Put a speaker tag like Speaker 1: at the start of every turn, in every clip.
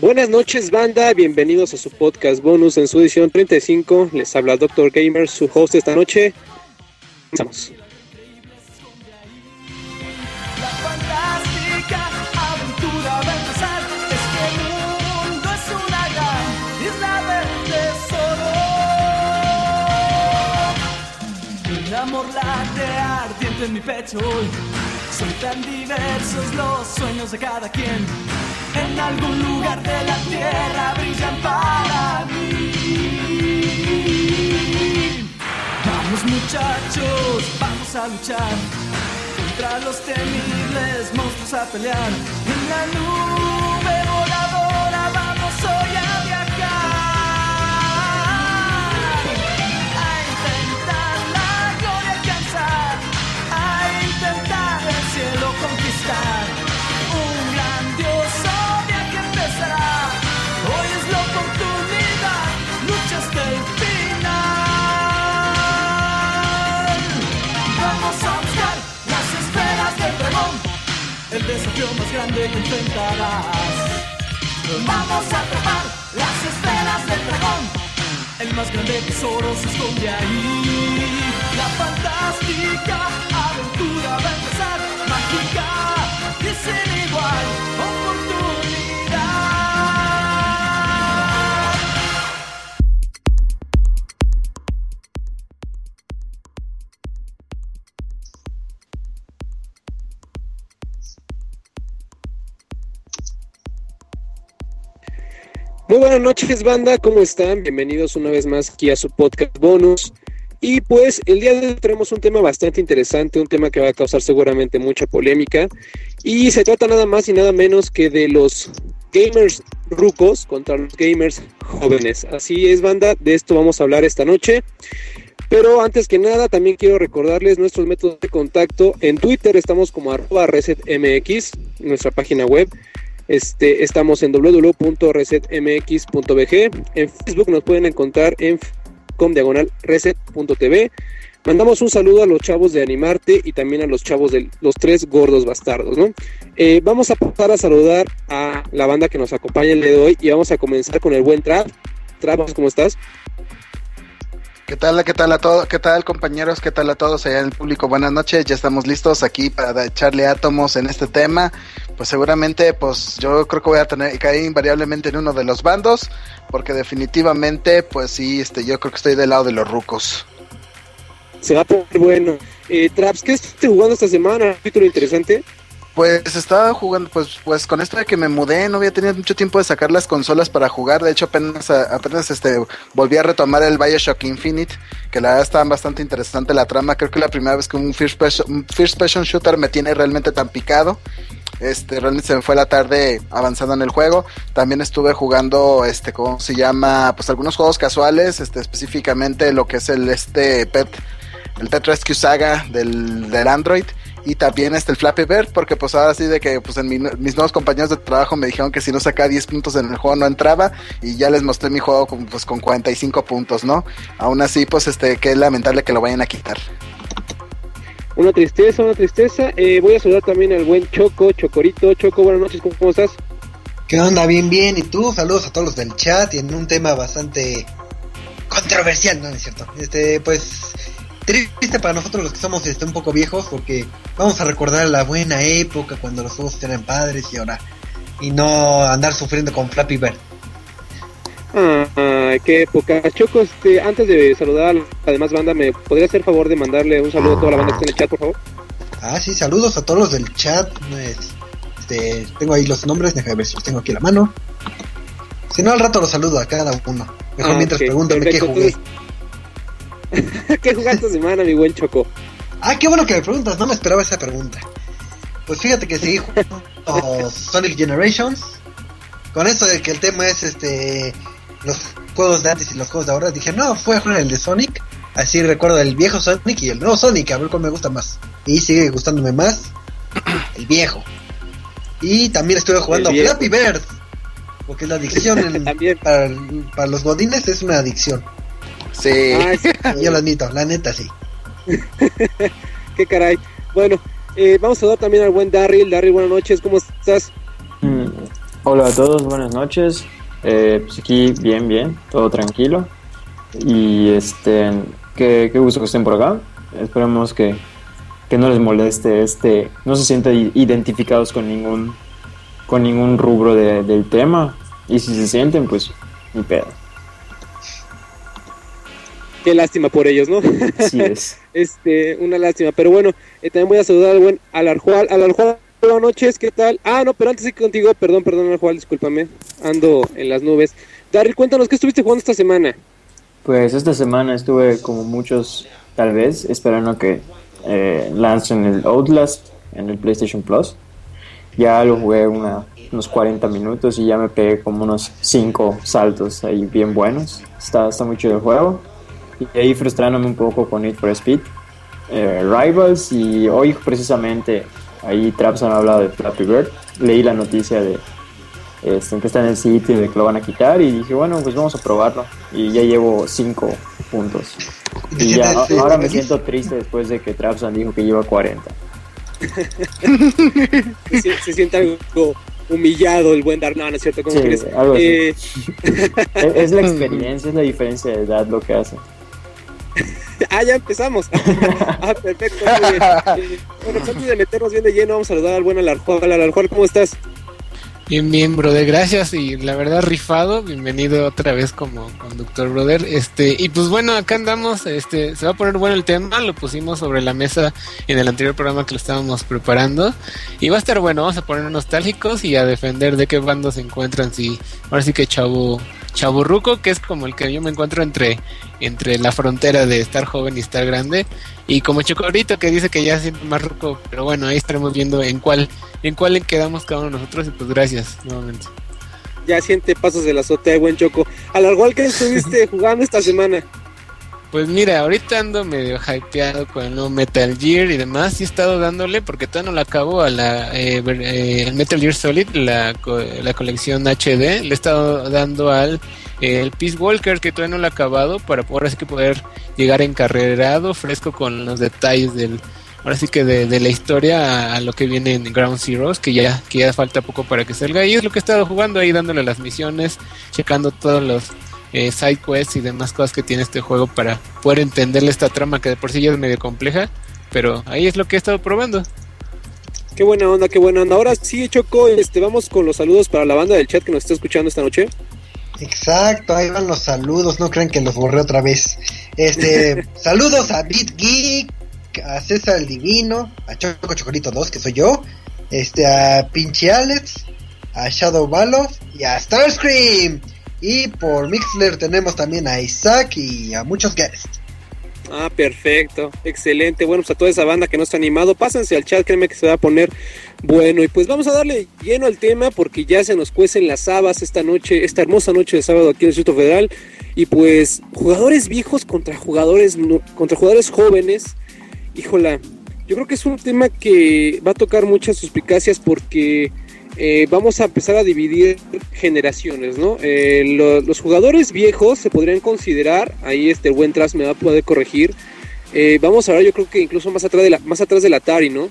Speaker 1: Buenas noches, banda. Bienvenidos a su podcast bonus en su edición 35. Les habla Dr. Gamer, su host esta noche. Comenzamos.
Speaker 2: En mi pecho hoy. Son tan diversos los sueños de cada quien. En algún lugar de la tierra brillan para mí. Vamos muchachos, vamos a luchar contra los temibles monstruos a pelear. En la nube desafío más grande que enfrentarás. Vamos a atrapar las esferas del dragón, el más grande tesoro se esconde ahí. La fantástica aventura va a empezar, mágica y sin igual
Speaker 1: Muy buenas noches, banda. ¿Cómo están? Bienvenidos una vez más aquí a su podcast bonus. Y pues el día de hoy tenemos un tema bastante interesante, un tema que va a causar seguramente mucha polémica. Y se trata nada más y nada menos que de los gamers rucos contra los gamers jóvenes. Así es, banda. De esto vamos a hablar esta noche. Pero antes que nada, también quiero recordarles nuestros métodos de contacto. En Twitter estamos como arroba resetmx, nuestra página web. Este, estamos en www.resetmx.bg. En Facebook nos pueden encontrar en com diagonal reset.tv. Mandamos un saludo a los chavos de Animarte y también a los chavos de los tres gordos bastardos, ¿no? Eh, vamos a pasar a saludar a la banda que nos acompaña el día de hoy y vamos a comenzar con el buen Trap. Trap, ¿cómo estás?
Speaker 3: ¿Qué tal, qué tal a todos, qué tal compañeros, qué tal a todos allá en el público? Buenas noches, ya estamos listos aquí para echarle átomos en este tema. Pues seguramente, pues yo creo que voy a tener caer invariablemente en uno de los bandos, porque definitivamente, pues sí, este, yo creo que estoy del lado de los rucos.
Speaker 1: Se va a poner bueno. Eh, Traps, ¿qué estás jugando esta semana? ¿Título interesante?
Speaker 3: Pues estaba jugando, pues, pues con esto de que me mudé, no había tenido mucho tiempo de sacar las consolas para jugar. De hecho, apenas, apenas este, volví a retomar el Bioshock Infinite, que la verdad está bastante interesante la trama. Creo que la primera vez que un first person, first person shooter me tiene realmente tan picado. Este, realmente se me fue la tarde avanzando en el juego. También estuve jugando, este, ¿cómo se llama? Pues algunos juegos casuales, este, específicamente lo que es el, este, Pet, el Pet Rescue Saga del, del Android y también este el Flappy Bird porque pues ahora sí de que pues en mi, mis nuevos compañeros de trabajo me dijeron que si no sacaba 10 puntos en el juego no entraba y ya les mostré mi juego con, pues con 45 puntos, ¿no? Aún así pues este que es lamentable que lo vayan a quitar.
Speaker 1: Una tristeza, una tristeza. Eh, voy a saludar también al buen Choco, Chocorito. Choco, buenas noches, ¿cómo, estás?
Speaker 4: ¿Qué onda? Bien, bien. ¿Y tú? Saludos a todos los del chat y en un tema bastante controversial, ¿no? ¿No es cierto? Este, pues triste para nosotros los que somos este, un poco viejos porque vamos a recordar la buena época cuando los juegos eran padres y ahora y no andar sufriendo con Flappy Bird.
Speaker 1: Ah, qué época. Choco, este, antes de saludar a la demás banda, ¿me podría hacer favor de mandarle un saludo a toda la banda que está en el chat, por favor?
Speaker 4: Ah, sí, saludos a todos los del chat. Este, tengo ahí los nombres, déjame ver si los tengo aquí a la mano. Si no, al rato los saludo a cada uno. Mejor
Speaker 1: Ah,
Speaker 4: mientras
Speaker 1: ok,
Speaker 4: pregúntame qué jugué.
Speaker 1: ¿Qué jugaste esta semana, mi buen Choco?
Speaker 4: Ah, qué bueno que me preguntas, no me esperaba esa pregunta. Pues fíjate que seguí jugando Sonic Generations. Con eso de que el tema es este los juegos de antes y los juegos de ahora, dije, no, fue a jugar el de Sonic. Así recuerdo el viejo Sonic y el nuevo Sonic, a ver cuál me gusta más. Y sigue gustándome más el viejo. Y también estuve jugando. Flappy Bird. Porque la adicción en- para, para los godines es una adicción.
Speaker 3: Sí.
Speaker 1: Sí.
Speaker 4: Yo lo admito, la neta sí.
Speaker 1: qué caray. Bueno, eh, vamos a saludar también al buen Darryl. Darryl, buenas noches, ¿cómo estás?
Speaker 5: Mm, Hola a todos, buenas noches. Eh, pues aquí bien, bien, todo tranquilo. Y este, qué, qué gusto que estén por acá. Esperemos que, que no les moleste este, no se sientan identificados con ningún, con ningún rubro de- del tema. Y si se sienten, pues ni pedo.
Speaker 1: Qué lástima por ellos, ¿no?
Speaker 5: Así es.
Speaker 1: Este, una lástima. Pero bueno, eh, también voy a saludar al buen Alarjual. Alarjual, buenas noches, ¿qué tal? Ah, no, pero antes de que contigo, perdón, perdón, Alarjual, discúlpame. Ando en las nubes. Darryl, cuéntanos, ¿qué estuviste jugando esta semana?
Speaker 5: Pues esta semana estuve como muchos, tal vez, esperando que eh, lancen el Outlast en el PlayStation Plus. Ya lo jugué una- unos 40 minutos y ya me pegué como unos 5 saltos ahí bien buenos. Está, está muy chido el juego. Y ahí frustrándome un poco con Need for Speed eh, Rivals. Y hoy precisamente ahí Traps han hablado de Flappy Bird. Leí la noticia de este, que está en el sitio de que lo van a quitar y dije, bueno, pues vamos a probarlo. Y ya llevo 5 puntos.
Speaker 4: ¿Te
Speaker 5: Y ya, ahora me siento triste después de que Trapsan dijo que lleva 40.
Speaker 1: Se, se siente algo humillado el buen Dar. No, no es cierto, ¿cómo
Speaker 5: Sí,
Speaker 1: crees?
Speaker 5: algo así.
Speaker 1: Eh,
Speaker 5: Es, es la experiencia, es la diferencia de edad lo que hace.
Speaker 1: ah, ya empezamos. ah, perfecto. muy bien. Eh, bueno, pues antes de meternos bien de lleno, vamos a saludar al buen Alarjual. Alarjual, ¿cómo estás?
Speaker 6: Bien, bien, brother, gracias y la verdad rifado, bienvenido otra vez como conductor, brother. Este, y pues bueno, acá andamos, este, se va a poner bueno el tema, lo pusimos sobre la mesa en el anterior programa que lo estábamos preparando y va a estar bueno, vamos a poner nostálgicos y a defender de qué bandos se encuentran, si ahora sí que chavo chaburruco, que es como el que yo me encuentro entre entre la frontera de estar joven y estar grande y como Chocorito que dice que ya siente más ruco, pero bueno, ahí estaremos viendo en cuál en cuál quedamos cada uno de nosotros y pues gracias nuevamente.
Speaker 1: Ya siente pasos de la azotea, buen Choco. Alarjual, ¿qué estuviste jugando esta semana?
Speaker 6: Pues mira, ahorita ando medio hypeado con el nuevo Metal Gear y demás. Y he estado dándole, porque todavía no la acabo, a la eh, eh, Metal Gear Solid, la, la colección HD. Le he estado dando al Peace Walker, que todavía no lo he acabado, para ahora sí que poder llegar encarrerado, fresco con los detalles del. Ahora sí que de, de la historia a, a lo que viene en Ground Zeroes, que ya, que ya falta poco para que salga. Y es lo que he estado jugando ahí, dándole las misiones, checando todos los eh, side quests y demás cosas que tiene este juego para poder entenderle esta trama que de por sí ya es medio compleja. Pero ahí es lo que he estado probando.
Speaker 1: Qué buena onda, qué buena onda. Ahora sí, Choco, este, vamos con los saludos para la banda del chat que nos está escuchando esta noche.
Speaker 4: Exacto, ahí van los saludos, no crean que los borré otra vez. Este, saludos a Beat Geek, a César el Divino, a Choco Chocorito 2, que soy yo, este, a Pinche Alex, a Shadow Balos y a Starscream. Y por Mixler tenemos también a Isaac y a muchos guests.
Speaker 1: Ah, perfecto, excelente. Bueno, pues a toda esa banda que no está animado, pásense al chat, créeme que se va a poner bueno. Y pues vamos a darle lleno al tema porque ya se nos cuecen las habas esta noche, esta hermosa noche de sábado aquí en el Distrito Federal. Y pues jugadores viejos contra jugadores contra jugadores jóvenes. Híjola, yo creo que es un tema que va a tocar muchas suspicacias porque eh, vamos a empezar a dividir generaciones, ¿no? Eh, lo- los jugadores viejos se podrían considerar, ahí este buen Tras me va a poder corregir. eh, vamos a hablar, yo creo que incluso más atrás de la, más atrás del Atari, ¿no?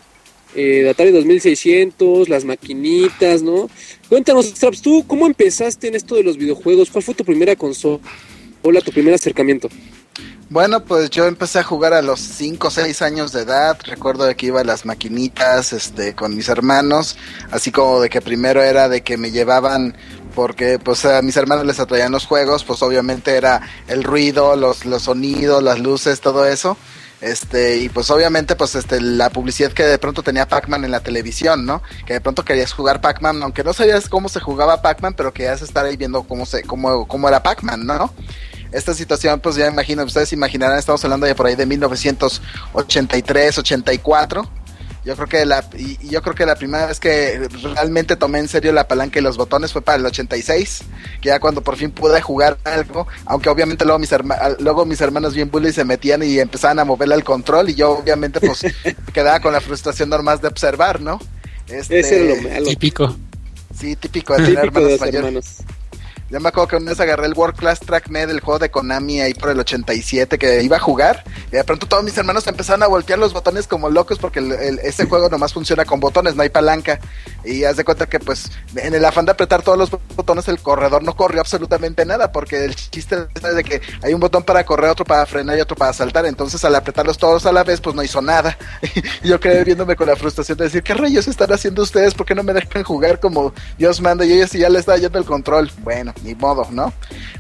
Speaker 1: Eh, el Atari 2600, las maquinitas, ¿no? Cuéntanos, Traps, ¿tú cómo empezaste en esto de los videojuegos? ¿Cuál fue tu primera consola? Tu primer acercamiento.
Speaker 3: Bueno, pues yo empecé a jugar a los 5 o 6 años de edad. Recuerdo de que iba a las maquinitas este, con mis hermanos. Así como de que primero era de que me llevaban, porque pues a mis hermanos les atraían los juegos, pues obviamente era el ruido, los, los sonidos, las luces, todo eso. Este, y pues obviamente, pues este, la publicidad que de pronto tenía Pac-Man en la televisión, ¿no? Que de pronto querías jugar Pac-Man, aunque no sabías cómo se jugaba Pac-Man, pero querías estar ahí viendo cómo se, cómo, cómo era Pac-Man, ¿no? Esta situación, pues ya imagino, ustedes imaginarán, estamos hablando de por ahí de 1983, 84. Yo creo que la y, yo creo que la primera vez que realmente tomé en serio la palanca y los botones fue para el 86, que ya cuando por fin pude jugar algo, aunque obviamente luego mis herma- luego mis hermanos bien bullies se metían y empezaban a moverle al control y yo obviamente pues quedaba con la frustración normal de observar, ¿no? Este,
Speaker 1: Ese era lo malo.
Speaker 6: Típico.
Speaker 3: Sí, típico de tener
Speaker 1: Típico de
Speaker 3: hermanos
Speaker 1: los
Speaker 3: mayores.
Speaker 1: hermanos.
Speaker 3: Yo me acuerdo que una vez agarré el World Class Track Me del juego de Konami ahí por el 87 que iba a jugar Y de pronto todos mis hermanos empezaron a voltear los botones como locos porque el, el- ese juego nomás funciona con botones, no hay palanca. Y haz de cuenta que pues en el afán de apretar todos los botones el corredor no corrió absolutamente nada porque el chiste es de que hay un botón para correr, otro para frenar y otro para saltar. Entonces al apretarlos todos a la vez pues no hizo nada. y yo quedé viéndome con la frustración de decir, ¿qué rayos están haciendo ustedes? ¿Por qué no me dejan jugar como Dios manda? Y ellos sí ya les estaba yendo el control. Bueno, ni modo, ¿no?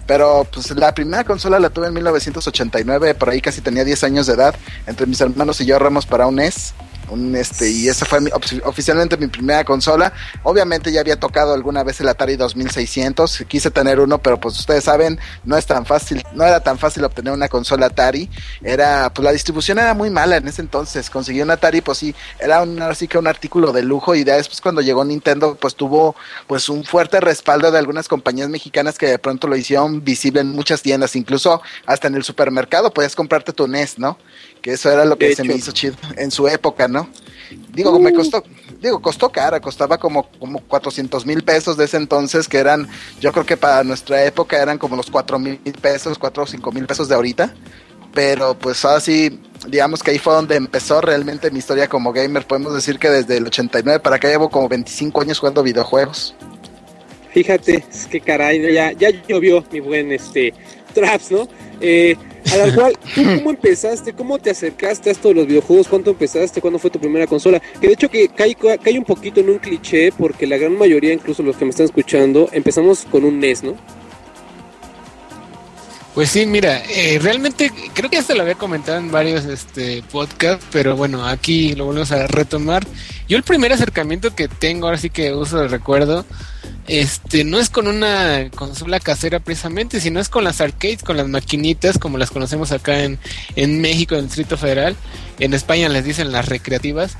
Speaker 3: Pero pues la primera consola la tuve en 1989, por ahí casi tenía 10 años de edad. Entre mis hermanos y yo ahorramos para un NES. Un este, y esa fue mi- ofi- oficialmente mi primera consola. Obviamente ya había tocado alguna vez el Atari 2600. Quise tener uno, pero pues ustedes saben, no es tan fácil, no era tan fácil obtener una consola Atari. Era, pues la distribución era muy mala en ese entonces. Conseguí un Atari, pues sí, era un, así que un artículo de lujo. Y después cuando llegó Nintendo, pues tuvo pues un fuerte respaldo de algunas compañías mexicanas que de pronto lo hicieron visible en muchas tiendas, incluso hasta en el supermercado podías comprarte tu NES, ¿no? Que eso era lo que
Speaker 1: De
Speaker 3: se
Speaker 1: hecho.
Speaker 3: me hizo chido en su época, ¿no? Digo, me costó, digo, costó cara, costaba como, como 400 mil pesos de ese entonces, que eran, yo creo que para nuestra época eran como los 4 mil pesos, 4 o 5 mil pesos de ahorita. Pero pues así, digamos que ahí fue donde empezó realmente mi historia como gamer. Podemos decir que desde el 89 para acá llevo como 25 años jugando videojuegos.
Speaker 1: Fíjate, es que caray, ya, ya llovió mi buen este Traps, ¿no? Eh, a la cual, ¿tú cómo empezaste? ¿Cómo te acercaste a esto de los videojuegos? ¿Cuánto empezaste? ¿Cuándo fue tu primera consola? Que de hecho que cae, cae un poquito en un cliché porque la gran mayoría, incluso los que me están escuchando, empezamos con un NES, ¿no?
Speaker 6: Pues sí, mira, eh, realmente creo que esto lo había comentado en varios este, podcasts, pero bueno, aquí lo volvemos a retomar. Yo el primer acercamiento que tengo, ahora sí que uso de recuerdo, este, no es con una consola casera precisamente, sino es con las arcades, con las maquinitas, como las conocemos acá en, en México, en el Distrito Federal. En España les dicen las recreativas.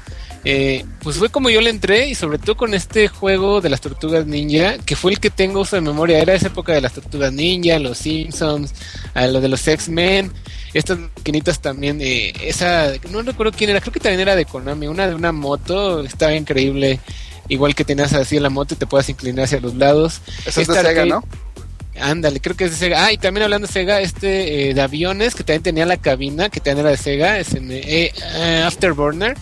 Speaker 6: Eh, pues fue como yo le entré y sobre todo con este juego de las tortugas ninja, que fue el que tengo uso de memoria, era esa época de las tortugas ninja, los Simpsons, a lo de los X-Men, estas maquinitas también, eh, esa, no recuerdo quién era, creo que también era de Konami, una de una moto, estaba increíble, igual que tenías así en la moto y te puedas inclinar hacia los lados.
Speaker 3: Eso es de Sega, ¿no?
Speaker 6: Ándale, creo que es de Sega. Ah, y también hablando de Sega, este eh, de aviones que también tenía la cabina, que también era de Sega, es en eh, eh, Afterburner.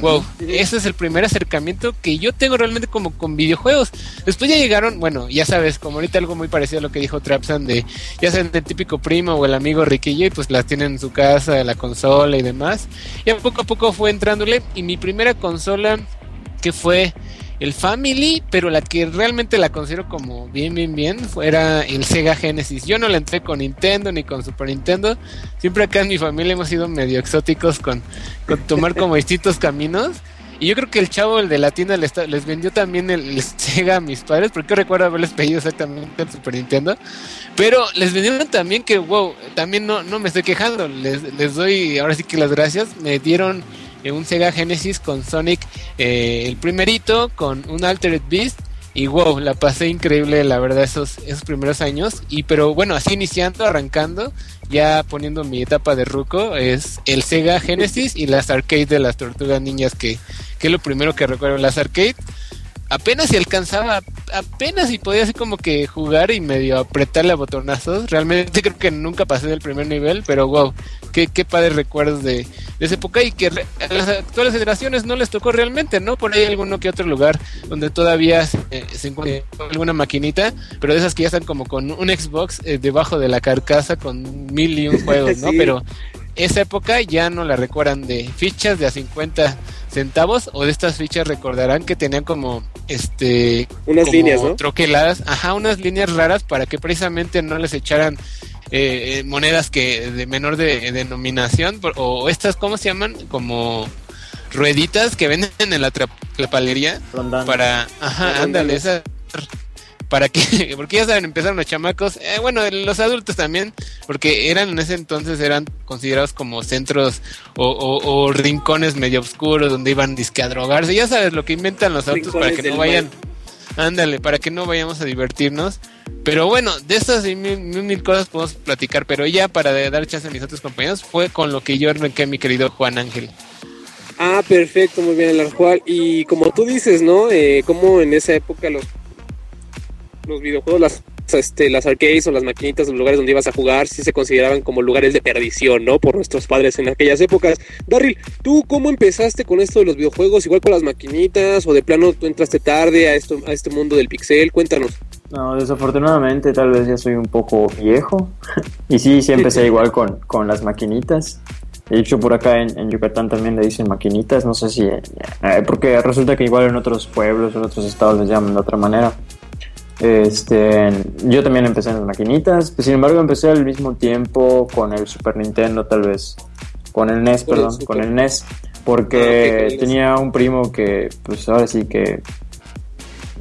Speaker 6: Wow, ese es el primer acercamiento que yo tengo realmente como con videojuegos. Después ya llegaron, bueno, ya sabes, como ahorita algo muy parecido a lo que dijo Trapsan de, ya saben, el típico primo o el amigo riquillo y pues las tienen en su casa, la consola y demás. Y poco a poco fue entrándole y mi primera consola que fue el Family, pero la que realmente la considero como bien, bien, bien, era el Sega Genesis. Yo no la entré con Nintendo ni con Super Nintendo. Siempre acá en mi familia hemos sido medio exóticos con, con tomar como distintos caminos. Y yo creo que el chavo, el de la tienda, les, les vendió también el, el Sega a mis padres, porque yo recuerdo haberles pedido exactamente el Super Nintendo. Pero les vendieron también que, wow, también no, no me estoy quejando, les, les doy ahora sí que las gracias. Me dieron un Sega Genesis con Sonic, eh, el primerito, con un Altered Beast. Y wow, la pasé increíble, la verdad, esos, esos primeros años. Y pero bueno, así iniciando, arrancando, ya poniendo mi etapa de ruco, es el Sega Genesis y las arcades de las tortugas niñas, que, que es lo primero que recuerdo. Las arcades apenas si alcanzaba, apenas si podía así como que jugar y medio apretarle a botonazos. Realmente creo que nunca pasé del primer nivel, pero wow, qué, qué padres recuerdos de, de esa época y que re- a las actuales generaciones no les tocó realmente, ¿no? Por ahí alguno que otro lugar donde todavía eh, se encuentra alguna maquinita, pero de esas que ya están como con un Xbox eh, debajo de la carcasa con mil y un juegos, ¿no?
Speaker 1: Sí.
Speaker 6: Pero esa época ya no la recuerdan de fichas de a 50 centavos o de estas fichas recordarán que tenían como este
Speaker 1: Unas
Speaker 6: como
Speaker 1: líneas, ¿no?
Speaker 6: troqueladas, ajá, unas líneas raras para que precisamente no les echaran eh, eh, monedas que de menor de, denominación por- o estas cómo se llaman como rueditas que venden en la tra- trapalería
Speaker 5: Rondando.
Speaker 6: para ajá, ándale, esas para que porque ya saben empezaron los chamacos eh, bueno los adultos también porque eran en ese entonces eran considerados como centros o, o- o rincones medio oscuros donde iban disque a drogarse ya sabes lo que inventan los adultos para que no vayan ándale para que no vayamos a divertirnos pero bueno de estas y mil, mil, mil cosas podemos platicar pero ya para dar chance a mis otros compañeros fue con lo que yo arranqué mi querido Juan Ángel
Speaker 1: Ah, perfecto, muy bien, Larjual. Y como tú dices, ¿no? Eh, como en esa época los, los videojuegos, las este, las arcades o las maquinitas, los lugares donde ibas a jugar, sí se consideraban como lugares de perdición, ¿no? Por nuestros padres en aquellas épocas. Darryl, ¿tú cómo empezaste con esto de los videojuegos? ¿Igual con las maquinitas o de plano tú entraste tarde a, esto, a este mundo del pixel? Cuéntanos.
Speaker 5: No, desafortunadamente tal vez ya soy un poco viejo. y sí, sí empecé igual con, con las maquinitas. De hecho, por acá en, Yucatán también le dicen maquinitas, no sé si... eh, porque resulta que igual en otros pueblos, en otros estados les llaman de otra manera. Este, yo también empecé en las maquinitas, pues, sin embargo empecé al mismo tiempo con el Super Nintendo tal vez, con el NES,
Speaker 1: el
Speaker 5: perdón, con el NES,
Speaker 1: Ah, ok,
Speaker 5: porque
Speaker 1: el NES.
Speaker 5: tenía un primo que pues ahora sí que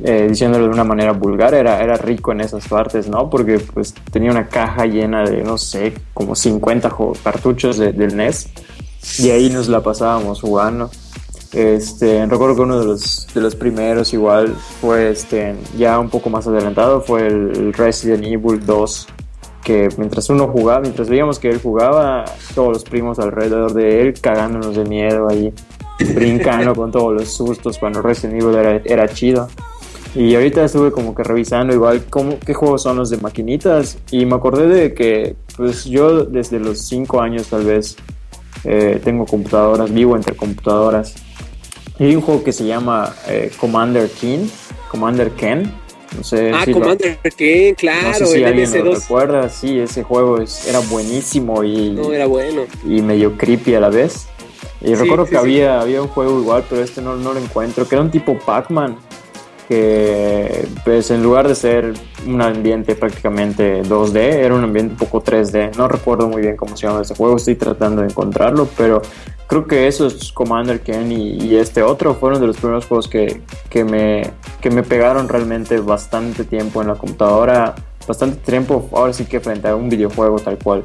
Speaker 5: eh, diciéndolo de una manera vulgar, era, era rico en esas partes, ¿no? Porque pues tenía una caja llena de, no sé, como 50 jo- cartuchos de- del NES y ahí nos la pasábamos jugando. Este, recuerdo que uno de los, de los primeros igual fue este, ya un poco más adelantado, fue el, Resident Evil 2, que mientras uno jugaba, mientras veíamos que él jugaba, todos los primos alrededor de él cagándonos de miedo ahí, brincando con todos los sustos cuando Resident Evil era, era chido. Y ahorita estuve como que revisando igual cómo, qué juegos son los de maquinitas y me acordé de que pues yo desde los 5 años tal vez eh, tengo computadoras, vivo entre computadoras. Y hay un juego que se llama eh, Commander King, Commander Ken. No sé
Speaker 1: Ah,
Speaker 5: si lo-
Speaker 1: Commander Ken,
Speaker 5: no
Speaker 1: claro,
Speaker 5: sé si
Speaker 1: el
Speaker 5: alguien lo
Speaker 1: MS2.
Speaker 5: recuerda. Sí, ese juego es- era buenísimo y,
Speaker 1: No, era bueno.
Speaker 5: y medio creepy a la vez. Y
Speaker 1: Sí,
Speaker 5: recuerdo
Speaker 1: sí,
Speaker 5: que
Speaker 1: sí.
Speaker 5: Había, había un juego igual, pero este no, no lo encuentro, que era un tipo Pac-Man, que pues en lugar de ser un ambiente prácticamente 2D, era un ambiente un poco 3D. No recuerdo muy bien cómo se llama ese juego, estoy tratando de encontrarlo, pero creo que esos Commander Ken y, y este otro fueron de los primeros juegos que, que, me, que me pegaron realmente bastante tiempo en la computadora, bastante tiempo ahora sí que frente a un videojuego tal cual.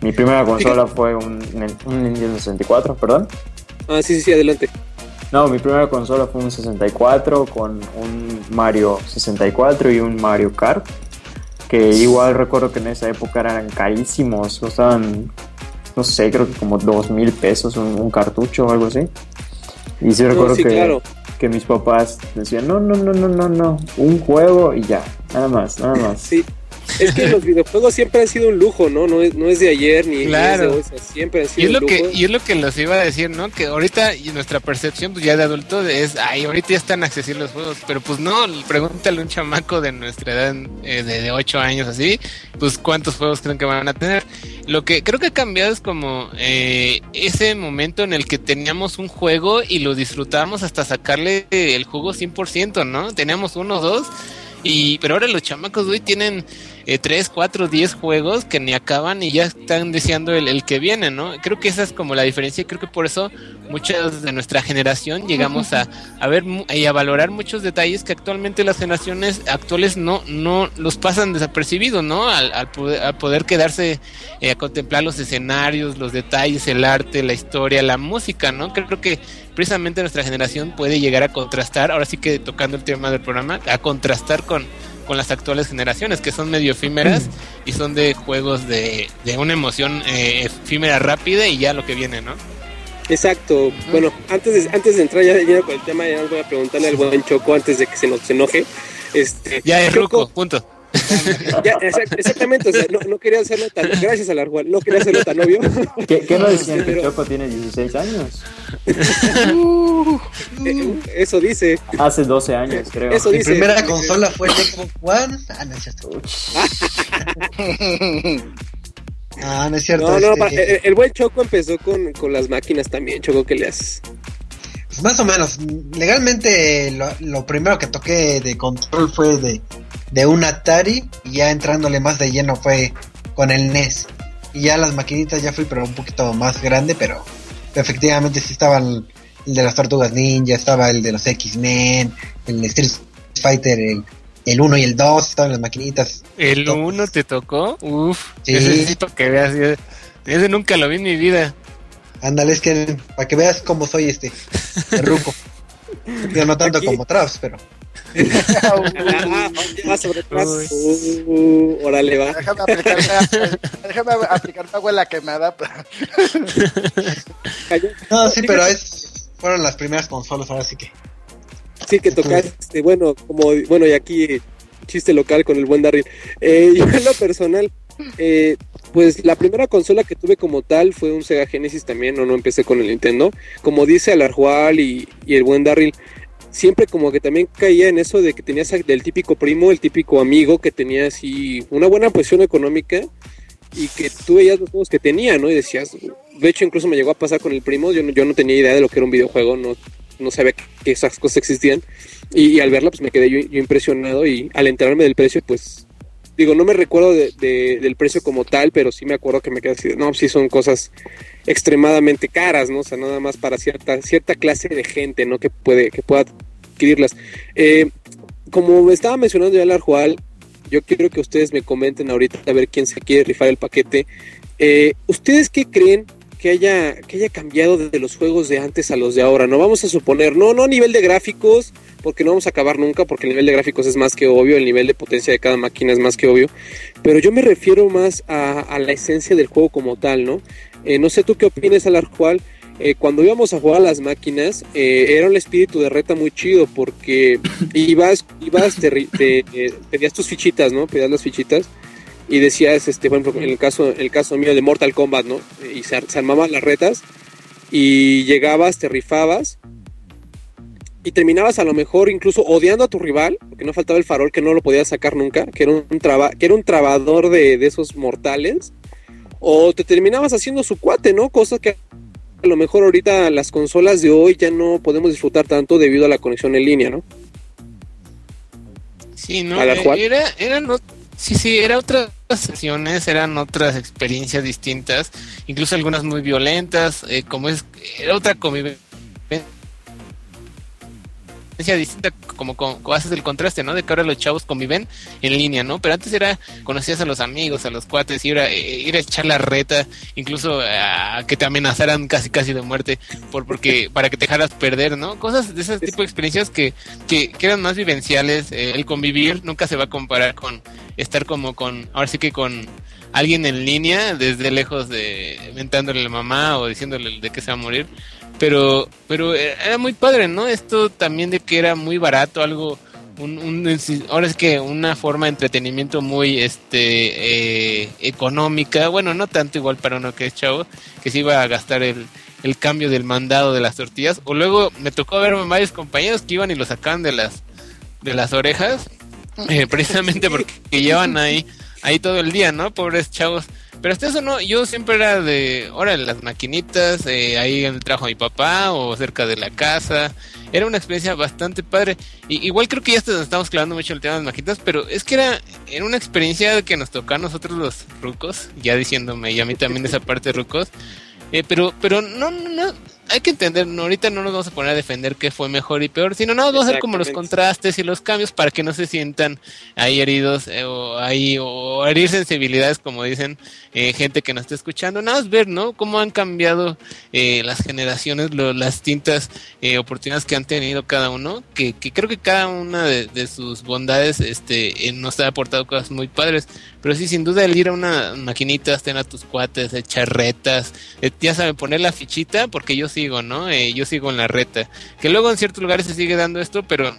Speaker 5: Mi primera consola fue un, un Nintendo 64, perdón.
Speaker 1: Ah, sí, sí, sí, adelante.
Speaker 5: No, mi primera consola fue un 64 con un Mario 64 y un Mario Kart. Que igual recuerdo que en esa época eran carísimos, costaban, no sé, creo que como dos mil pesos un, un cartucho o algo así. Y sí recuerdo
Speaker 1: sí,
Speaker 5: que,
Speaker 1: claro.
Speaker 5: que mis papás decían, no, no, no, no, no, no, un juego y ya, nada más, nada más.
Speaker 1: Sí. Es que los videojuegos siempre han sido un lujo, ¿no? No es, no es de ayer ni, ni
Speaker 6: Claro.
Speaker 1: es de hoy, siempre han
Speaker 6: Y es lo
Speaker 1: un
Speaker 6: que y es lo que los iba a decir, ¿no? Que ahorita y nuestra percepción pues ya de adulto es, ay, ahorita ya están accesibles los juegos, pero pues no, pregúntale a un chamaco de nuestra edad eh, de, de 8 años así, pues cuántos juegos creen que van a tener. Lo que creo que ha cambiado es como eh, ese momento en el que teníamos un juego y lo disfrutábamos hasta sacarle el juego 100%, ¿no? Teníamos uno o dos y pero ahora los chamacos hoy tienen eh, 3, 4, 10 juegos que ni acaban y ya están deseando el, el que viene, ¿no? Creo que esa es como la diferencia y creo que por eso muchas de nuestra generación llegamos a, a ver y a valorar muchos detalles que actualmente las generaciones actuales no, no los pasan desapercibidos, ¿no? Al, al poder, al poder quedarse eh, a contemplar los escenarios, los detalles, el arte, la historia, la música, ¿no? Creo que precisamente nuestra generación puede llegar a contrastar, ahora sí que tocando el tema del programa, a contrastar con, con las actuales generaciones, que son medio efímeras y son de juegos de, de una emoción eh, efímera rápida y ya lo que viene, ¿no?
Speaker 1: Exacto. Bueno, antes de, antes de entrar ya de lleno con el tema, ya voy a preguntarle al buen Choco antes de que se nos se enoje. Este,
Speaker 6: Ya es
Speaker 1: Choco,
Speaker 6: ruco, punto.
Speaker 1: Ya, exact- exactamente, o sea, no, no quería hacerlo tan, gracias al Argual, no quería hacerlo tan obvio.
Speaker 5: ¿Qué, qué no decían que
Speaker 1: Pero-
Speaker 5: Choco tiene 16 años?
Speaker 1: Eh, Eso dice,
Speaker 5: Hace 12 años, creo.
Speaker 1: eso
Speaker 4: Mi
Speaker 1: dice.
Speaker 4: primera consola fue el Xbox One. Ah, no es cierto. Ah, no es cierto.
Speaker 1: No, no,
Speaker 4: este,
Speaker 1: el, el buen Choco empezó con, con las máquinas también, Choco, que le haces?
Speaker 4: Pues más o menos. Legalmente, lo, lo primero que toqué de control fue de, de un Atari. Y ya entrándole más de lleno fue con el NES. Y ya las maquinitas ya fui, pero un poquito más grande. Pero efectivamente sí estaba el, de las Tortugas Ninja, estaba el de los X-Men, el Street Fighter, el, el 1 y el 2, estaban las maquinitas.
Speaker 6: ¿El
Speaker 4: Top.
Speaker 6: 1 te tocó? Uf,
Speaker 4: Sí.
Speaker 6: para que veas. Ese nunca lo vi en mi vida.
Speaker 4: Ándale, es que para que veas cómo soy este ruco. Yo no tanto
Speaker 1: Aquí-
Speaker 4: como Traps, pero
Speaker 1: Ah, sobre. Uh, órale, va.
Speaker 3: Déjame aplicar, déjame aplicar la abuela que me adapta.
Speaker 1: Cayó.
Speaker 4: no, sí, pero es fueron las primeras consolas, ahora sí que.
Speaker 1: Sí, que tocaste, bueno, como, bueno, y aquí chiste local con el buen Darryl. Eh, yo en lo personal, eh, pues la primera consola que tuve como tal fue un Sega Genesis también, no, no empecé con el Nintendo. Como dice Alarjual y, y el buen Darryl, siempre como que también caía en eso de que tenías del típico primo, el típico amigo que tenía así una buena posición económica y que tú veías los juegos que tenía, ¿no? Y decías, de hecho incluso me llegó a pasar con el primo, yo no, yo no tenía idea de lo que era un videojuego, no, no sabía que esas cosas existían y, al verla pues me quedé yo impresionado y al enterarme del precio pues digo, no me recuerdo de, de- del precio como tal, pero sí me acuerdo que me quedé así, de, no, sí son cosas extremadamente caras, ¿no? O sea, nada más para cierta, cierta clase de gente, ¿no? Que puede, que pueda adquirirlas. Eh, como estaba mencionando ya el Arjual, yo quiero que ustedes me comenten ahorita a ver quién se quiere rifar el paquete. Eh, ¿Ustedes qué creen que haya, que haya cambiado desde los juegos de antes a los de ahora? No vamos a suponer, no, no a nivel de gráficos, porque no vamos a acabar nunca, porque el nivel de gráficos es más que obvio, el nivel de potencia de cada máquina es más que obvio, pero yo me refiero más a, la esencia del juego como tal, ¿no? Eh, no sé tú qué opinas, Alarjual. Eh, cuando íbamos a jugar a las máquinas, eh, era un espíritu de reta muy chido porque ibas, ibas eh, pedías tus fichitas, ¿no? Pedías las fichitas y decías, este, por en el caso, en el caso mío de Mortal Kombat, ¿no? Y se, se armaban las retas y llegabas, te rifabas y terminabas a lo mejor incluso odiando a tu rival, porque no faltaba el farol que no lo podías sacar nunca, que era un, traba, que era un trabador de, de esos mortales, o te terminabas haciendo su cuate, ¿no? Cosa que a lo mejor ahorita las consolas de hoy ya no podemos disfrutar tanto debido a la conexión en línea, ¿no?
Speaker 6: Sí, ¿no?
Speaker 1: ¿A la
Speaker 6: Eh? Era, eran, sí, sí, eran otras sesiones, eran otras experiencias distintas, incluso algunas muy violentas, eh, como es, era otra convivencia distinta, como, como, como haces el contraste, ¿no? De que ahora los chavos conviven en línea, ¿no? Pero antes era, conocías a los amigos, a los cuates, y era eh, ir a echar la reta, incluso a que te amenazaran casi casi de muerte por porque para que te dejaras perder, ¿no? Cosas de ese tipo de experiencias que, que, que eran más vivenciales, eh, el convivir nunca se va a comparar con estar como con, ahora sí que con alguien en línea, desde lejos de mentándole a la mamá o diciéndole de que se va a morir. Pero, pero era muy padre, ¿no? Esto también de que era muy barato, algo, un, un- ahora es que una forma de entretenimiento muy, este, eh, económica, bueno, no tanto igual para uno que es chavo, que se iba a gastar el, el cambio del mandado de las tortillas, o luego me tocó ver varios compañeros que iban y lo sacaban de las, de las orejas, eh, precisamente porque llevan ahí, ahí todo el día, ¿no? Pobres chavos. Pero hasta eso no, yo siempre era de, órale, las maquinitas, eh, ahí en el trabajo de mi papá o cerca de la casa. Era una experiencia bastante padre. Y, igual creo que ya estamos clavando mucho el tema de las maquinitas, pero es que era, era una experiencia que nos tocó a nosotros los rucos, ya diciéndome, y a mí también esa parte de rucos. Eh, pero, pero no, no, hay que entender, no, ahorita no nos vamos a poner a defender qué fue mejor y peor, sino nada, vamos a ver como los contrastes y los cambios para que no se sientan ahí heridos eh, o ahí o herir sensibilidades como dicen eh, gente que nos está escuchando, nada más ver, ¿no? Cómo han cambiado eh, las generaciones, lo- las distintas eh, oportunidades que han tenido cada uno, que, que creo que cada una de, de sus bondades este, eh, nos ha aportado cosas muy padres, pero sí, sin duda el ir a una maquinita, tener a tus cuates, echar retas, ya saben, poner la fichita, porque yo sigo, ¿no? Eh, yo sigo en la reta, que luego en ciertos lugares se sigue dando esto, pero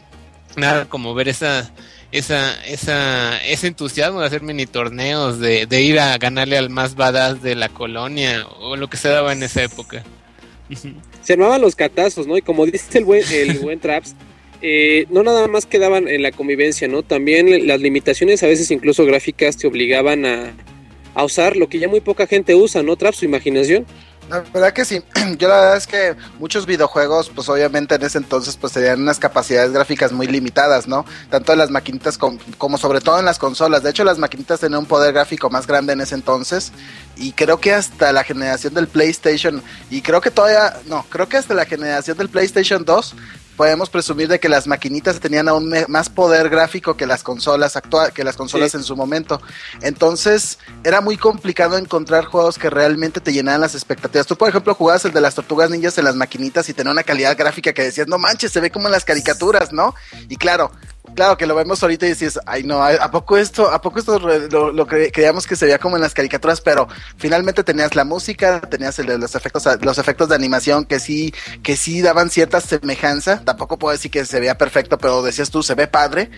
Speaker 6: nada como ver esa esa, esa, ese entusiasmo de hacer mini torneos, de, de ir a ganarle al más badass de la colonia, o lo que se daba en esa época.
Speaker 1: se armaban los catazos, ¿no? Y como dice el buen, el buen Traps, eh, no nada más quedaban en la convivencia, ¿no? También las limitaciones, a veces incluso gráficas, te obligaban a, a usar lo que ya muy poca gente usa, ¿no? Traps, su imaginación.
Speaker 3: La verdad que sí. Yo la verdad es que muchos videojuegos, pues obviamente en ese entonces, pues tenían unas capacidades gráficas muy limitadas, ¿no? Tanto en las maquinitas com- como, sobre todo en las consolas. De hecho, las maquinitas tenían un poder gráfico más grande en ese entonces. Y creo que hasta la generación del PlayStation, y creo que todavía, no, creo que hasta la generación del PlayStation 2 podemos presumir de que las maquinitas tenían aún más poder gráfico que las consolas actual, que las consolas
Speaker 1: Sí.
Speaker 3: en su momento. Entonces, era muy complicado encontrar juegos que realmente te llenaran las expectativas. Tú, por ejemplo, jugabas el de las tortugas ninjas en las maquinitas y tenía una calidad gráfica que decías, no manches, se ve como en las caricaturas, ¿no? Y claro, claro que lo vemos ahorita y dices, ay no, ¿a poco esto, a poco esto lo, lo cre- creíamos que se veía como en las caricaturas? Pero finalmente tenías la música, tenías el- los efectos, los efectos de animación que sí, que sí daban cierta semejanza. Tampoco puedo decir que se veía perfecto, pero decías tú, se ve padre.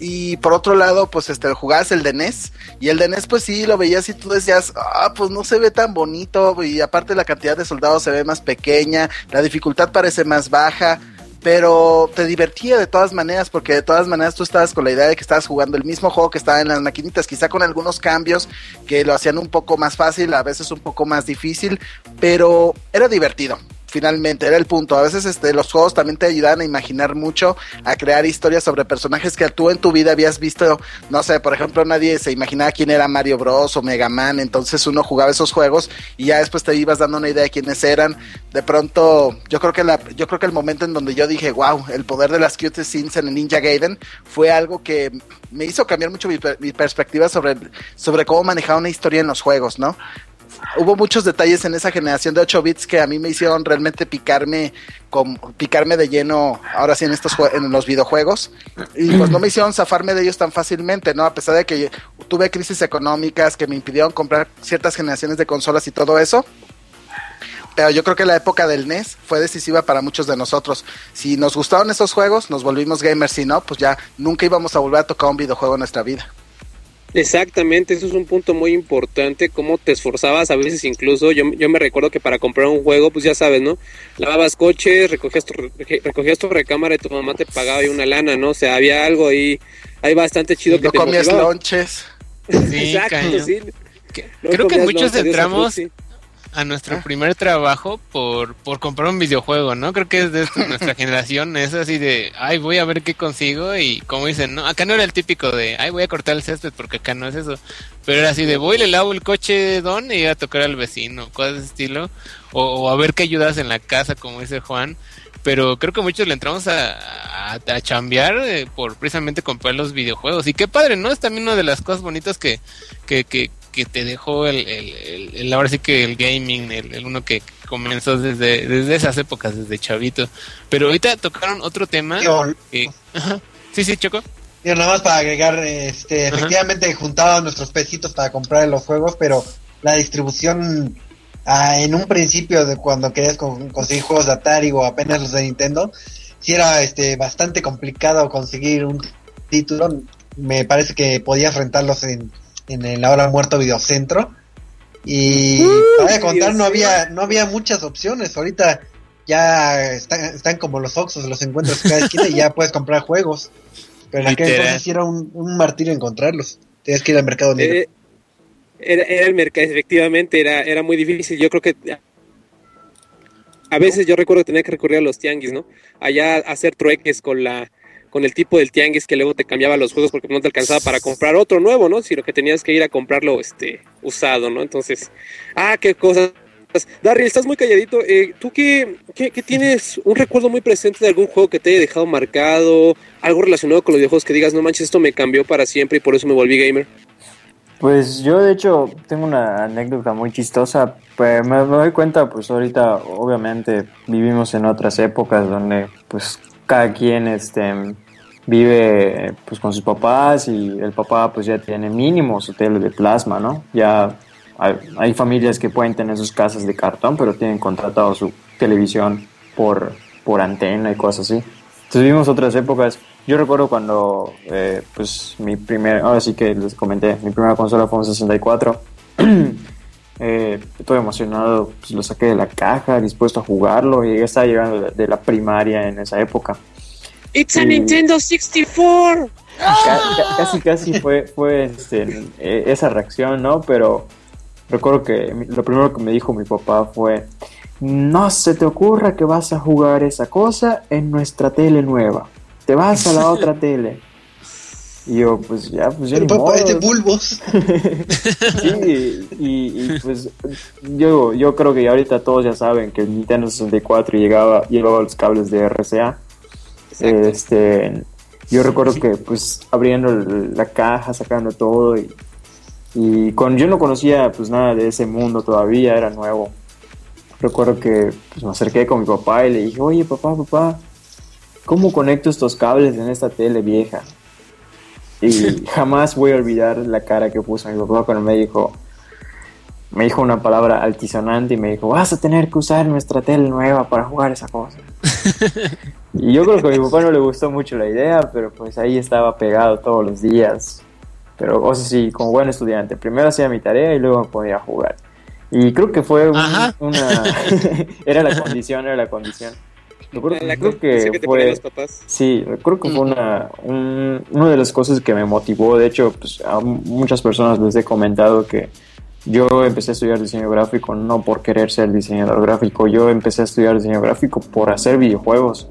Speaker 3: Y por otro lado, pues este, jugabas el de NES, y el de NES, pues sí, lo veías y tú decías, ah, pues no se ve tan bonito, y aparte la cantidad de soldados se ve más pequeña, la dificultad parece más baja, pero te divertía de todas maneras, porque de todas maneras tú estabas con la idea de que estabas jugando el mismo juego que estaba en las maquinitas, quizá con algunos cambios que lo hacían un poco más fácil, a veces un poco más difícil, pero era divertido. Finalmente, era el punto. A veces este, los juegos también te ayudan a imaginar mucho, a crear historias sobre personajes que tú en tu vida habías visto. No sé, por ejemplo, nadie se imaginaba quién era Mario Bros. o Mega Man. Entonces uno jugaba esos juegos y ya después te ibas dando una idea de quiénes eran. De pronto, yo creo que yo creo que el momento en donde yo dije, wow, el poder de las cute scenes en Ninja Gaiden fue algo que me hizo cambiar mucho mi, mi perspectiva sobre, sobre cómo manejar una historia en los juegos, ¿no? Hubo muchos detalles en esa generación de 8 bits que a mí me hicieron realmente picarme con, picarme de lleno ahora sí en estos en los videojuegos y pues no me hicieron zafarme de ellos tan fácilmente, ¿no? A pesar de que tuve crisis económicas que me impidieron comprar ciertas generaciones de consolas y todo eso. Pero yo creo que la época del NES fue decisiva para muchos de nosotros. Si nos gustaron esos juegos, nos volvimos gamers. Si no, pues ya nunca íbamos a volver a tocar un videojuego en nuestra vida.
Speaker 1: Exactamente, eso es un punto muy importante, cómo te esforzabas a veces incluso, yo, yo me recuerdo que para comprar un juego, pues ya sabes, ¿no? Lavabas coches, recogías tu, re- recogías tu recámara y tu mamá te pagaba ahí una lana, ¿no? O sea, había algo ahí, ahí bastante chido que
Speaker 3: No
Speaker 1: te
Speaker 3: comías lonches.
Speaker 6: Sí,
Speaker 1: Exacto, sí.
Speaker 6: Que-
Speaker 1: No
Speaker 6: Creo que muchos entramos
Speaker 1: sí.
Speaker 6: A nuestro primer trabajo por, por comprar un videojuego, ¿no? Creo que es de nuestra generación, es así de, ay, voy a ver qué consigo y como dicen, no, acá no era el típico de, ay, voy a cortar el césped porque acá no es eso, pero era así de, voy, le lavo el coche don y ir a tocar al vecino, cosas de ese estilo, o, o a ver qué ayudas en la casa, como dice Juan, pero creo que muchos le entramos a, a, a chambear eh, por precisamente comprar los videojuegos. Y qué padre, ¿no? Es también una de las cosas bonitas que, que, que, que te dejó el, el, el- el- ahora sí que el gaming, el, el uno que comenzó desde, desde esas épocas, desde chavito. Pero ahorita tocaron otro tema. Que- Ajá. Sí, sí, Choco.
Speaker 4: yo nada más para agregar, este,
Speaker 6: Ajá.
Speaker 4: efectivamente juntábamos nuestros pesitos para comprar los juegos, pero la distribución ah, en un principio de cuando querías con- conseguir juegos de Atari o apenas los de Nintendo, si era este bastante complicado conseguir un título. Me parece que podías rentarlos en, en el ahora muerto videocentro. Y para de contar, no había, no había muchas opciones. Ahorita ya están, están como los Oxos, los encuentras en cada esquina y ya puedes comprar juegos. Pero en aquel entonces era un, un martirio encontrarlos. Tenías que ir al mercado negro.
Speaker 1: Eh, era, era el mercado, efectivamente, era, era muy difícil. Yo creo que a veces yo recuerdo que tenía que recurrir a los tianguis, ¿no? Allá hacer trueques con la con el tipo del tianguis que luego te cambiaba los juegos porque no te alcanzaba para comprar otro nuevo, ¿no? Sino que tenías que ir a comprarlo este usado, ¿no? Entonces, ah, qué cosas. Darryl, estás muy calladito. Eh, ¿Tú qué, qué, qué tienes un recuerdo muy presente de algún juego que te haya dejado marcado? Algo relacionado con los videojuegos que digas, no manches, esto me cambió para siempre y por eso me volví gamer.
Speaker 5: Pues yo de hecho tengo una anécdota muy chistosa, pues me doy cuenta pues ahorita obviamente vivimos en otras épocas donde pues cada quien este vive pues con sus papás y el papá pues ya tiene mínimo su tele de plasma, ¿no? Ya hay, familias que pueden tener sus casas de cartón pero tienen contratado su televisión por, por antena y cosas así. Entonces vivimos otras épocas. Yo recuerdo cuando, eh, pues, mi primer, ahora sí que les comenté, mi primera consola fue un 64. eh, estoy emocionado, pues lo saqué de la caja, dispuesto a jugarlo y estaba llegando de la primaria en esa época.
Speaker 1: It's a
Speaker 5: Sí.
Speaker 1: Nintendo 64.
Speaker 5: Ca- ca- casi, casi fue, fue este, eh, esa reacción, ¿no? Pero recuerdo que lo primero que me dijo mi papá fue, no se te ocurra que vas a jugar esa cosa en nuestra tele nueva. Te vas a la otra tele. Y yo, pues ya, pues ya
Speaker 4: El papá
Speaker 5: modo.
Speaker 4: es de bulbos.
Speaker 5: Sí, y, y, pues yo, yo creo que ya ahorita todos ya saben que el Nintendo 64 llegaba, llevaba los cables de RCA.
Speaker 1: Exacto.
Speaker 5: Este, yo recuerdo que pues abriendo la caja, sacando todo y, y con, yo no conocía pues nada de ese mundo todavía, era nuevo. Recuerdo que pues, me acerqué con mi papá y le dije, oye papá, papá, ¿cómo conecto estos cables en esta tele vieja? Y jamás voy a olvidar la cara que puso mi papá cuando me dijo, me dijo una palabra altisonante y me dijo, vas a tener que usar nuestra tele nueva para jugar esa cosa. y yo creo que a mi papá no le gustó mucho la idea, pero pues ahí estaba pegado todos los días. Pero, o sea, sí, como buen estudiante, primero hacía mi tarea y luego me podía jugar. Y creo que fue un- una... era la condición, era la condición. Recuerdo-
Speaker 1: La
Speaker 5: creo que fue...
Speaker 1: los papás.
Speaker 5: Sí, creo que fue una, un- una de las cosas que me motivó. De hecho, pues, a muchas personas les he comentado que yo empecé a estudiar diseño gráfico no por querer ser diseñador gráfico, yo empecé a estudiar diseño gráfico por hacer videojuegos,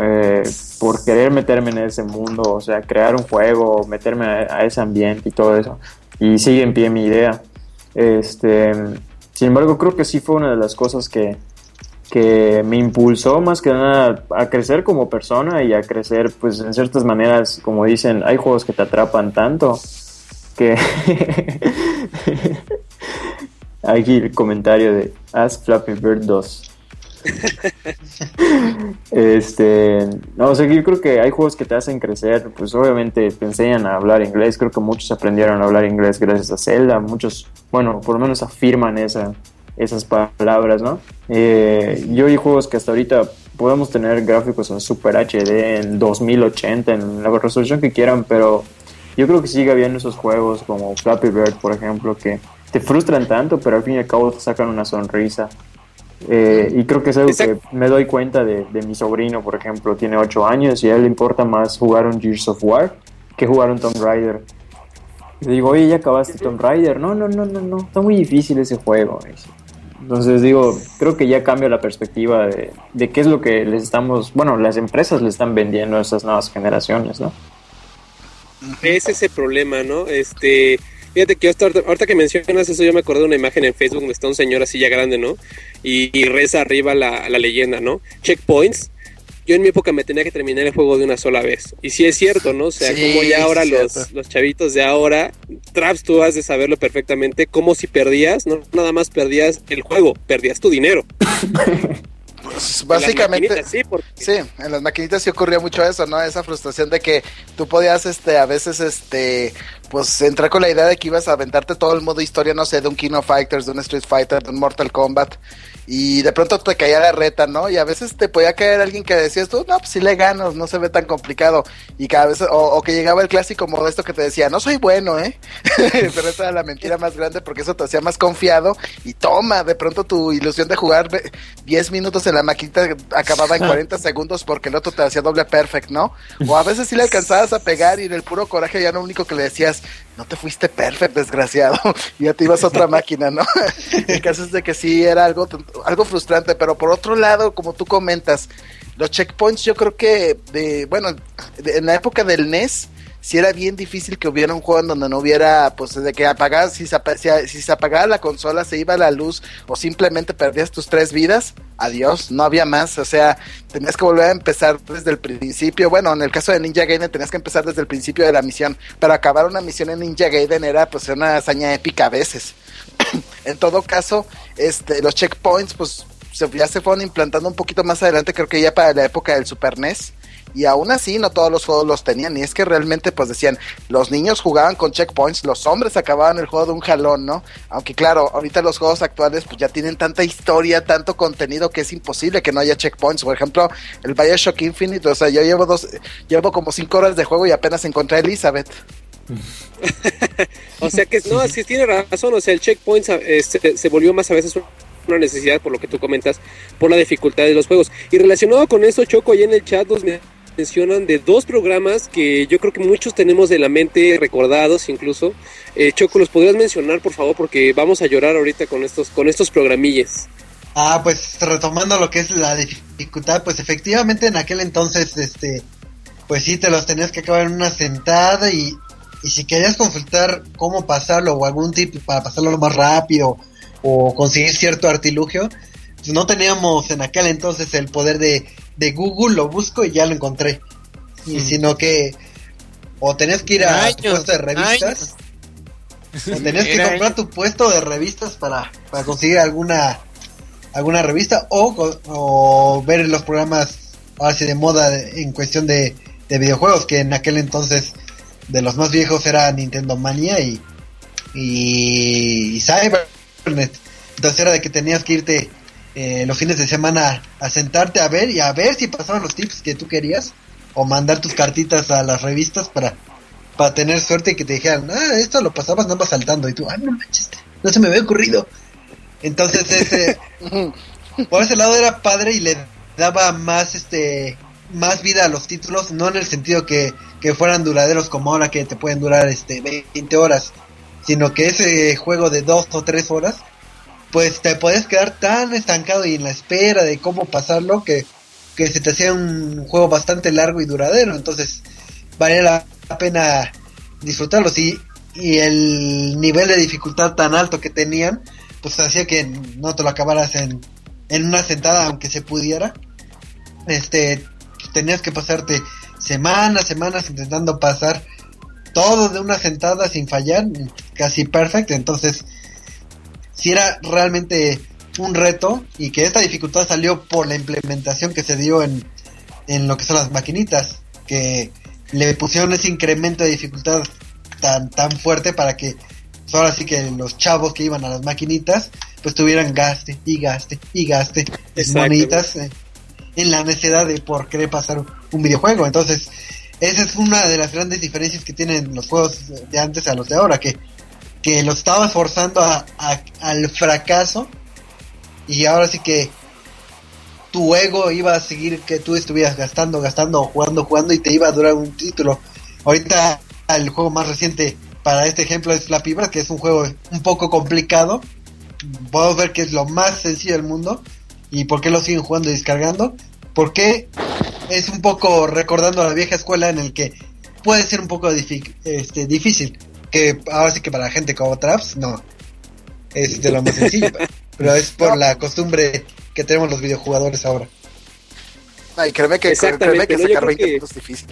Speaker 5: eh, por querer meterme en ese mundo, o sea, crear un juego, meterme a, a ese ambiente y todo eso. Y sigue en pie mi idea. Este, sin embargo, creo que sí fue una de las cosas que, que me impulsó más que nada a crecer como persona y a crecer, pues en ciertas maneras, como dicen, hay juegos que te atrapan tanto que... Aquí el comentario de Ask Flappy Bird 2. este, no, o sea, yo creo que hay juegos que te hacen crecer, pues obviamente te enseñan a hablar inglés, creo que muchos aprendieron a hablar inglés gracias a Zelda, muchos, bueno, por lo menos afirman esa, esas palabras, ¿no? Eh, yo hay juegos que hasta ahorita podemos tener gráficos en Super HD, en 2080, en la resolución que quieran, pero yo creo que sigue habiendo esos juegos como Flappy Bird, por ejemplo, que te frustran tanto, pero al fin y al cabo te sacan una sonrisa. Eh, y creo que es algo que me doy cuenta de, de mi sobrino, por ejemplo, tiene 8 años y a él le importa más jugar un Gears of War que jugar un Tomb Raider. Y le digo, oye, ¿ya acabaste Tomb Raider? No, no, no, no, no, está muy difícil ese juego. Entonces digo, creo que ya cambia la perspectiva de, de qué es lo que les estamos, bueno, las empresas le están vendiendo a esas nuevas generaciones, ¿no?
Speaker 1: Es ese problema, ¿no? Este, fíjate que yo hasta ahorita, ahorita que mencionas eso, yo me acordé de una imagen en Facebook donde está un señor así ya grande, ¿no? Y, y reza arriba la, la leyenda, ¿no? Checkpoints. Yo en mi época me tenía que terminar el juego de una sola vez. Y sí es cierto, ¿no? O sea,
Speaker 3: Sí,
Speaker 1: como ya ahora los, los chavitos de ahora, Traps, tú has de saberlo perfectamente, como si perdías, no nada más perdías el juego, perdías tu dinero.
Speaker 3: Pues, básicamente,
Speaker 1: sí, porque
Speaker 3: Sí, en las maquinitas sí ocurría mucho eso, ¿no? Esa frustración de que tú podías, este, a veces, este, pues entrar con la idea de que ibas a aventarte todo el modo historia, no sé, de un King of Fighters, de un Street Fighter, de un Mortal Kombat, y de pronto te caía la reta, ¿no? Y a veces te podía caer alguien que decías tú, no, pues sí le ganas, no se ve tan complicado, y cada vez, o, o que llegaba el clásico modo esto que te decía, no soy bueno, ¿eh? Pero esa era la mentira más grande porque eso te hacía más confiado, y toma, de pronto tu ilusión de jugar ve- 10 minutos en la maquinita acababa en 40 segundos porque el otro te hacía doble perfect, ¿no? O a veces sí le alcanzabas a pegar y en el puro coraje ya lo único que le decías, no te fuiste perfect, desgraciado, y ya te ibas a otra máquina, ¿no? el caso es de que sí era algo, algo frustrante, pero por otro lado, como tú comentas, los checkpoints yo creo que, de, bueno, de- en la época del NES, si era bien difícil que hubiera un juego en donde no hubiera, pues, de que apagabas, si se, si, se apagaba la consola, se iba la luz o simplemente perdías tus tres vidas, adiós, no había más, o sea, tenías que volver a empezar desde el principio, bueno, en el caso de Ninja Gaiden tenías que empezar desde el principio de la misión, pero acabar una misión en Ninja Gaiden era, pues, una hazaña épica a veces. en todo caso, este, los checkpoints, pues, ya se fueron implantando un poquito más adelante, creo que ya para la época del Super NES. Y aún así no todos los juegos los tenían. Y es que realmente pues decían, los niños jugaban con checkpoints, los hombres acababan el juego de un jalón, ¿no? Aunque claro, ahorita los juegos actuales pues ya tienen tanta historia, tanto contenido que es imposible que no haya checkpoints. Por ejemplo, el Bioshock Infinite, o sea, yo llevo dos, llevo como cinco horas de juego y apenas encontré a Elizabeth.
Speaker 1: O sea que no, que tiene razón, o sea, el checkpoint eh, se, se volvió más a veces una necesidad, por lo que tú comentas, por la dificultad de los juegos. Y relacionado con eso, Choco, ahí en el chat mencionan de dos programas que yo creo que muchos tenemos de la mente recordados incluso. Eh, Choco, ¿los podrías mencionar, por favor? Porque vamos a llorar ahorita con estos, con estos programilles.
Speaker 4: Ah, pues retomando lo que es la dificultad, pues efectivamente en aquel entonces, este, pues sí te los tenías que acabar en una sentada y, y si querías consultar cómo pasarlo o algún tip para pasarlo más rápido o conseguir cierto artilugio, pues no teníamos en aquel entonces el poder de, de Google, lo busco y ya lo encontré. Y sino que o tenías que ir a tu puesto de revistas, o tenías que
Speaker 6: Era
Speaker 4: comprar tu puesto de revistas para, para conseguir alguna alguna revista o, o ver los programas ahora sí de moda en cuestión de, de videojuegos que en aquel entonces de los más viejos era Nintendo Mania y, y, y Cybernet. Entonces era de que tenías que irte eh, los fines de semana a sentarte a ver y a ver si pasaban los tips que tú querías o mandar tus cartitas a las revistas para, para tener suerte y que te dijeran, ah, esto lo pasabas nada más saltando y tú, ah, no manches, no se me había ocurrido. Entonces ese, por ese lado era padre y le daba más este más vida a los títulos, no en el sentido que, que fueran duraderos como ahora que te pueden durar este 20 horas, sino que ese juego de dos o tres horas, pues te puedes quedar tan estancado y en la espera de cómo pasarlo que, que se te hacía un juego bastante largo y duradero, entonces valía la pena disfrutarlos y, y el nivel de dificultad tan alto que tenían, pues hacía que no te lo acabaras en, en una sentada aunque se pudiera. Este, tenías que pasarte semanas, semanas intentando pasar todo de una sentada sin fallar, casi perfecto. Entonces, si era realmente un reto y que esta dificultad salió por la implementación que se dio en, en lo que son las maquinitas, que le pusieron ese incremento de dificultad tan, tan fuerte para que ahora sí que los chavos que iban a las maquinitas pues tuvieran gaste y gaste y gaste monitas eh, en la necesidad de por querer pasar un videojuego. Entonces, esa es una de las grandes diferencias que tienen los juegos de antes a los de ahora, que, que los estabas forzando a, al fracaso y ahora sí que tu ego iba a seguir que tú estuvieras gastando, gastando, jugando, jugando y te iba a durar un título. Ahorita el juego más reciente para este ejemplo es Flappy Bird, que es un juego un poco complicado. Podemos ver que es lo más sencillo del mundo. ¿Y por qué lo siguen jugando y descargando? Porque es un poco recordando a la vieja escuela en el que puede ser un poco este, difícil. Que ahora sí que para gente como Traps, no. Es de lo más sencillo. pero es por la costumbre que tenemos los videojugadores ahora.
Speaker 3: Ay, créeme que, créeme que sacar
Speaker 1: creo
Speaker 3: 20
Speaker 1: que-
Speaker 3: puntos es difícil.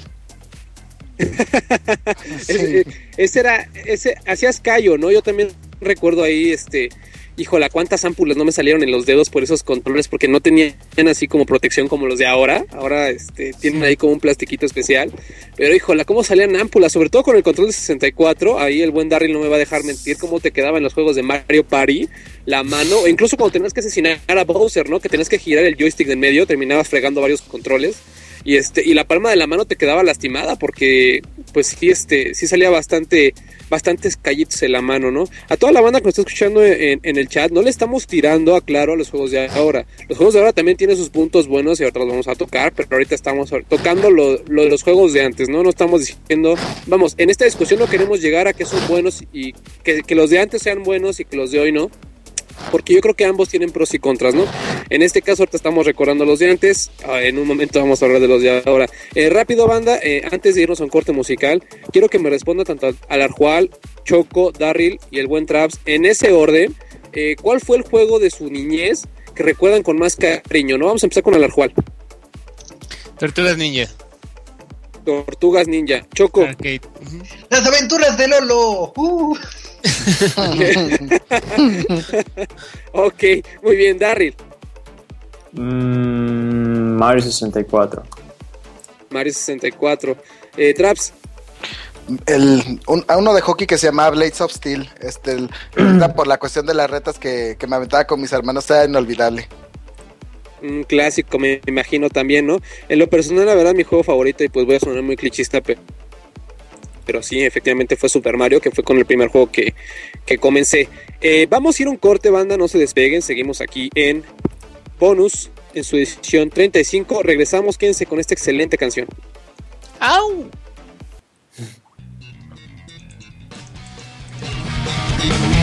Speaker 1: Ese, ese era, ese, hacías callo, ¿no? Yo también recuerdo ahí, este, híjola, cuántas ámpulas no me salieron en los dedos por esos controles, porque no tenían así como protección como los de ahora. Ahora, este, tienen ahí como un plastiquito especial. Pero híjola, cómo salían ámpulas, sobre todo con el control de 64. Ahí el buen Darryl no me va a dejar mentir cómo te quedaba en los juegos de Mario Party la mano, o incluso cuando tenías que asesinar a Bowser, ¿no? Que tenías que girar el joystick de en medio, terminabas fregando varios controles y este y la palma de la mano te quedaba lastimada porque pues sí este sí salía bastante bastantes callitos en la mano no a toda la banda que nos está escuchando en, en el chat no le estamos tirando a claro a los juegos de ahora. Los juegos de ahora también tienen sus puntos buenos y ahorita los vamos a tocar pero ahorita estamos tocando lo, lo de los juegos de antes no no estamos diciendo vamos en esta discusión no queremos llegar a que son buenos y que, que los de antes sean buenos y que los de hoy no porque yo creo que ambos tienen pros y contras, ¿no? En este caso ahorita estamos recordando los de antes, ah, en un momento vamos a hablar de los de ahora. Eh, rápido, banda, eh, antes de irnos a un corte musical, quiero que me responda tanto al Arjual, Choco, Darryl y el buen Traps, en ese orden, eh, ¿cuál fue el juego de su niñez que recuerdan con más cariño? No vamos a empezar con el Arjual.
Speaker 6: Tortugas Ninja.
Speaker 1: Tortugas Ninja. Choco.
Speaker 6: Arcade.
Speaker 4: ¡Las aventuras de Lolo! ¡Uh!
Speaker 1: ok, muy bien, Darryl.
Speaker 5: Mm, Mario 64.
Speaker 1: Mario 64. Eh, Traps.
Speaker 3: El, un, a uno de hockey que se llamaba Blades of Steel. Este, el- por la cuestión de las retas que, que me aventaba con mis hermanos, era inolvidable.
Speaker 1: Un clásico, me imagino también, ¿no? En lo personal, la verdad, mi juego favorito, y pues voy a sonar muy clichista, pero, pero sí, efectivamente fue Super Mario, que fue con el primer juego que, que comencé. Eh, vamos a ir a un corte, banda, no se despeguen, seguimos aquí en Bonus, en su edición 35. Regresamos, quédense con esta excelente canción.
Speaker 6: ¡Au!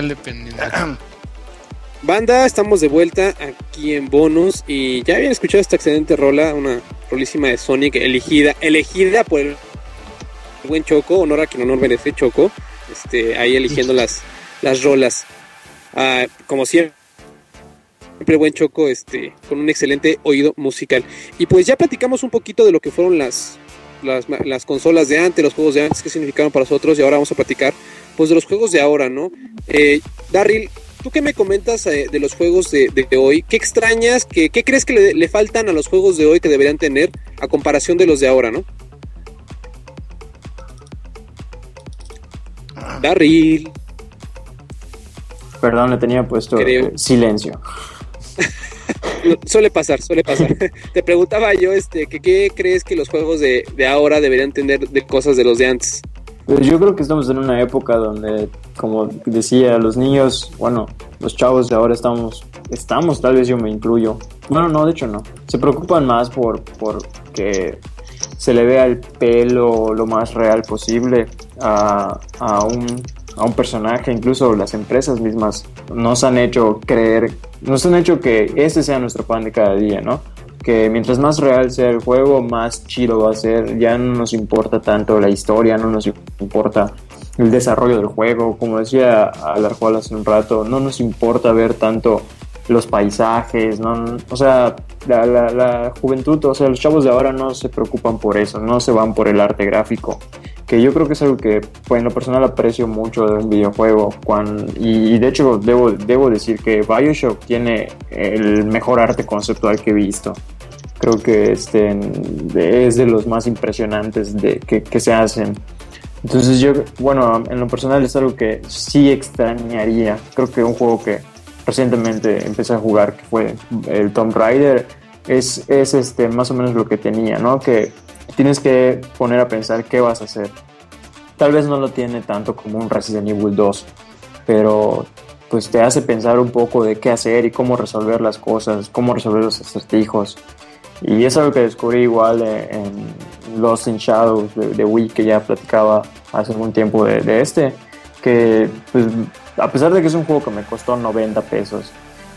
Speaker 1: Banda, estamos de vuelta aquí en bonus y ya habían escuchado esta excelente rola, una rolísima de Sonic elegida, elegida por el buen Choco, honor a quien honor merece Choco, este, ahí eligiendo las, las rolas. Ah, como siempre, siempre buen Choco, este, con un excelente oído musical. Y pues ya platicamos un poquito de lo que fueron las, las, las consolas de antes, los juegos de antes, qué significaron para nosotros y ahora vamos a platicar pues de los juegos de ahora, ¿no? Eh, Darryl, ¿tú qué me comentas eh, de los juegos de, de hoy? ¿Qué extrañas? ¿Qué, qué crees que le, le faltan a los juegos de hoy que deberían tener a comparación de los de ahora, ¿no? Darryl.
Speaker 5: Perdón, le tenía puesto
Speaker 1: Creo.
Speaker 5: eh, silencio.
Speaker 1: Suele pasar, suele pasar. Te preguntaba yo, este, que qué crees que los juegos de, de ahora deberían tener de cosas de los de antes.
Speaker 5: Pues yo creo que estamos en una época donde, como decía, los niños, bueno, los chavos de ahora estamos, estamos, tal vez yo me incluyo. Bueno, no, de hecho no. Se preocupan más por, por que se le vea el pelo lo más real posible a, a un, a un personaje. Incluso las empresas mismas nos han hecho creer, nos han hecho que ese sea nuestro pan de cada día, ¿no? Que mientras más real sea el juego, más chido va a ser. Ya no nos importa tanto la historia, no nos importa el desarrollo del juego. Como decía Alarjual hace un rato, no nos importa ver tanto los paisajes, no, o sea, la, la, la, juventud, o sea, los chavos de ahora no se preocupan por eso, no se van por el arte gráfico, que yo creo que es algo que pues, en lo personal aprecio mucho de un videojuego, cuando, y, y, de hecho debo, debo decir que Bioshock tiene el mejor arte conceptual que he visto. Creo que este es de los más impresionantes de, que, que se hacen. Entonces yo, bueno, en lo personal es algo que sí extrañaría. Creo que un juego que recientemente empecé a jugar, que fue el Tomb Raider, es, es este, más o menos lo que tenía, ¿no? Que tienes que poner a pensar qué vas a hacer. Tal vez no lo tiene tanto como un Resident Evil 2, pero pues te hace pensar un poco de qué hacer y cómo resolver las cosas, cómo resolver los acertijos. Y es algo que descubrí igual en Lost in Shadows de, de Wii, que ya platicaba hace algún tiempo de, de este, que pues a pesar de que es un juego que me costó 90 pesos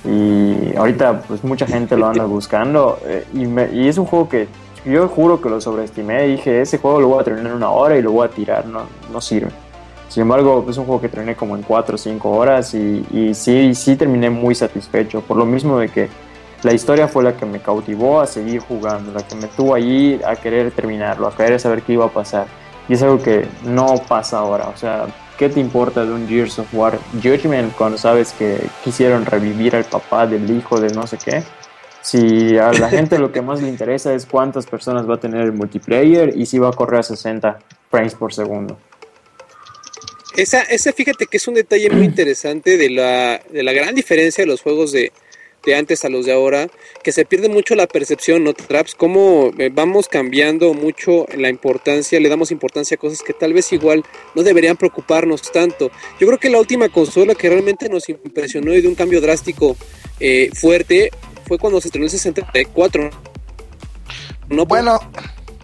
Speaker 5: y ahorita pues mucha gente lo anda buscando eh, y, es un juego que yo juro que lo sobreestimé dije ese juego lo voy a terminar en una hora y lo voy a tirar no, no sirve sin embargo es un juego que terminé como en 4 o 5 horas y, y sí, sí terminé muy satisfecho por lo mismo de que la historia fue la que me cautivó a seguir jugando, la que me tuvo allí a querer terminarlo, a querer saber qué iba a pasar. Y es algo que no pasa ahora. O sea, ¿qué te importa de un Gears of War Judgment cuando sabes que quisieron revivir al papá del hijo de no sé qué? Si a la gente lo que más le interesa es cuántas personas va a tener el multiplayer y si va a correr a 60 frames por segundo.
Speaker 1: Esa, ese fíjate que es un detalle muy interesante de la, de la gran diferencia de los juegos de, de antes a los de ahora, que se pierde mucho la percepción, ¿no? Traps, cómo eh, vamos cambiando mucho la importancia, le damos importancia a cosas que tal vez igual no deberían preocuparnos tanto. Yo creo que la última consola que realmente nos impresionó y de un cambio drástico eh, fuerte fue cuando se estrenó el 64. No,
Speaker 3: bueno,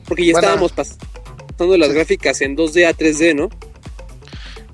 Speaker 1: porque ya bueno, estábamos pasando las gráficas en 2D a 3D, ¿no?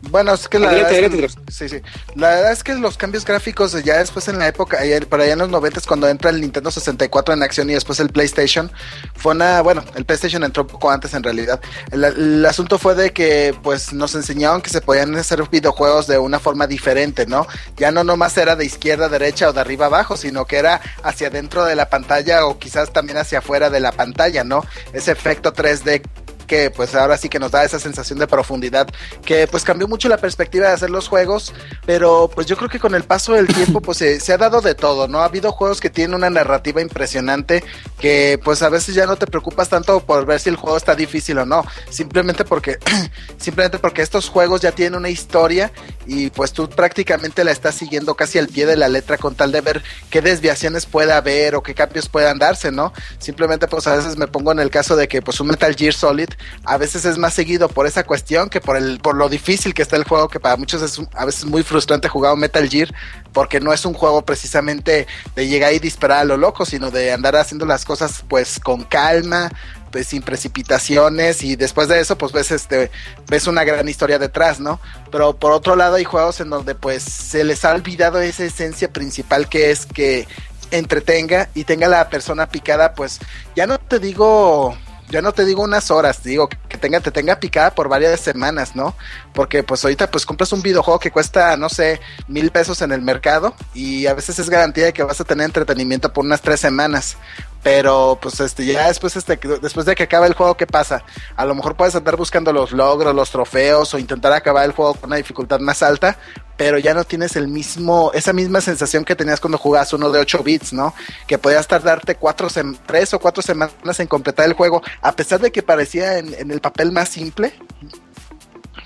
Speaker 3: Bueno, es que la verdad, es que, sí, sí. la verdad es que los cambios gráficos ya después en la época, para allá en los 90 cuando entra el Nintendo 64 en acción y después el PlayStation, fue una, bueno, el PlayStation entró un poco antes en realidad. El, el, asunto fue de que pues nos enseñaron que se podían hacer videojuegos de una forma diferente, ¿no? Ya no nomás era de izquierda a derecha o de arriba a abajo, sino que era hacia dentro de la pantalla o quizás también hacia afuera de la pantalla, ¿no? Ese efecto 3D que pues ahora sí que nos da esa sensación de profundidad que pues cambió mucho la perspectiva de hacer los juegos pero pues yo creo que con el paso del tiempo pues se, ha dado de todo no ha habido juegos que tienen una narrativa impresionante que pues a veces ya no te preocupas tanto por ver si el juego está difícil o no simplemente porque simplemente porque estos juegos ya tienen una historia y pues tú prácticamente la estás siguiendo casi al pie de la letra con tal de ver qué desviaciones puede haber o qué cambios puedan darse no simplemente pues a veces me pongo en el caso de que pues un Metal Gear Solid a veces es más seguido por esa cuestión que por el por lo difícil que está el juego que para muchos es a veces muy frustrante jugar Metal Gear porque no es un juego precisamente de llegar y disparar a lo loco sino de andar haciendo las cosas pues con calma pues, sin precipitaciones y después de eso pues ves este ves una gran historia detrás, ¿no? Pero por otro lado hay juegos en donde pues se les ha olvidado esa esencia principal que es que entretenga y tenga la persona picada, pues ya no te digo ya no te digo unas horas, digo que tenga, te tenga picada por varias semanas, ¿no? Porque pues ahorita pues compras un videojuego que cuesta, no sé, mil pesos en el mercado y a veces es garantía de que vas a tener entretenimiento por unas tres semanas. Pero pues este ya después este después de que acabe el juego, ¿qué pasa? A lo mejor puedes andar buscando los logros, los trofeos o intentar acabar el juego con una dificultad más alta, pero ya no tienes el mismo esa misma sensación que tenías cuando jugabas uno de 8 bits, ¿no? Que podías tardarte cuatro tres o cuatro semanas en completar el juego, a pesar de que parecía en, en el papel más simple.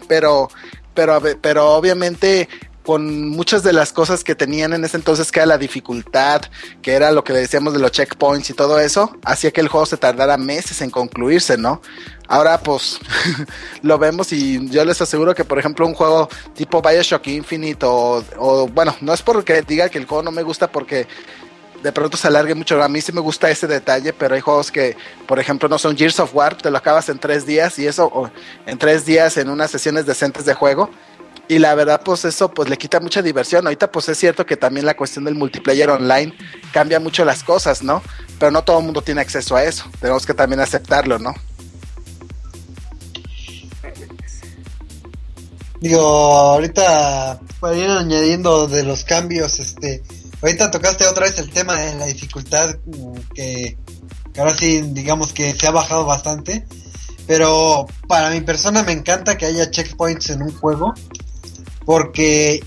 Speaker 3: Pero pero pero obviamente con muchas de las cosas que tenían en ese entonces, que era la dificultad, que era lo que decíamos de los checkpoints y todo eso, hacía que el juego se tardara meses en concluirse, ¿no? Ahora pues lo vemos y yo les aseguro que por ejemplo un juego tipo Bioshock Infinite o, o bueno, no es porque diga que el juego no me gusta porque de pronto se alargue mucho. A mí sí me gusta ese detalle, pero hay juegos que, por ejemplo, no son Gears of War, te lo acabas en tres días y eso, o en tres días en unas sesiones decentes de juego. Y la verdad, pues eso pues le quita mucha diversión. Ahorita pues es cierto que también la cuestión del multiplayer online cambia mucho las cosas, ¿no? Pero no todo el mundo tiene acceso a eso. Tenemos que también aceptarlo, ¿no?
Speaker 4: Digo, ahorita para ir añadiendo de los cambios, este, ahorita tocaste otra vez el tema de la dificultad mm, que, que ahora sí digamos que se ha bajado bastante, pero para mi persona me encanta que haya checkpoints en un juego porque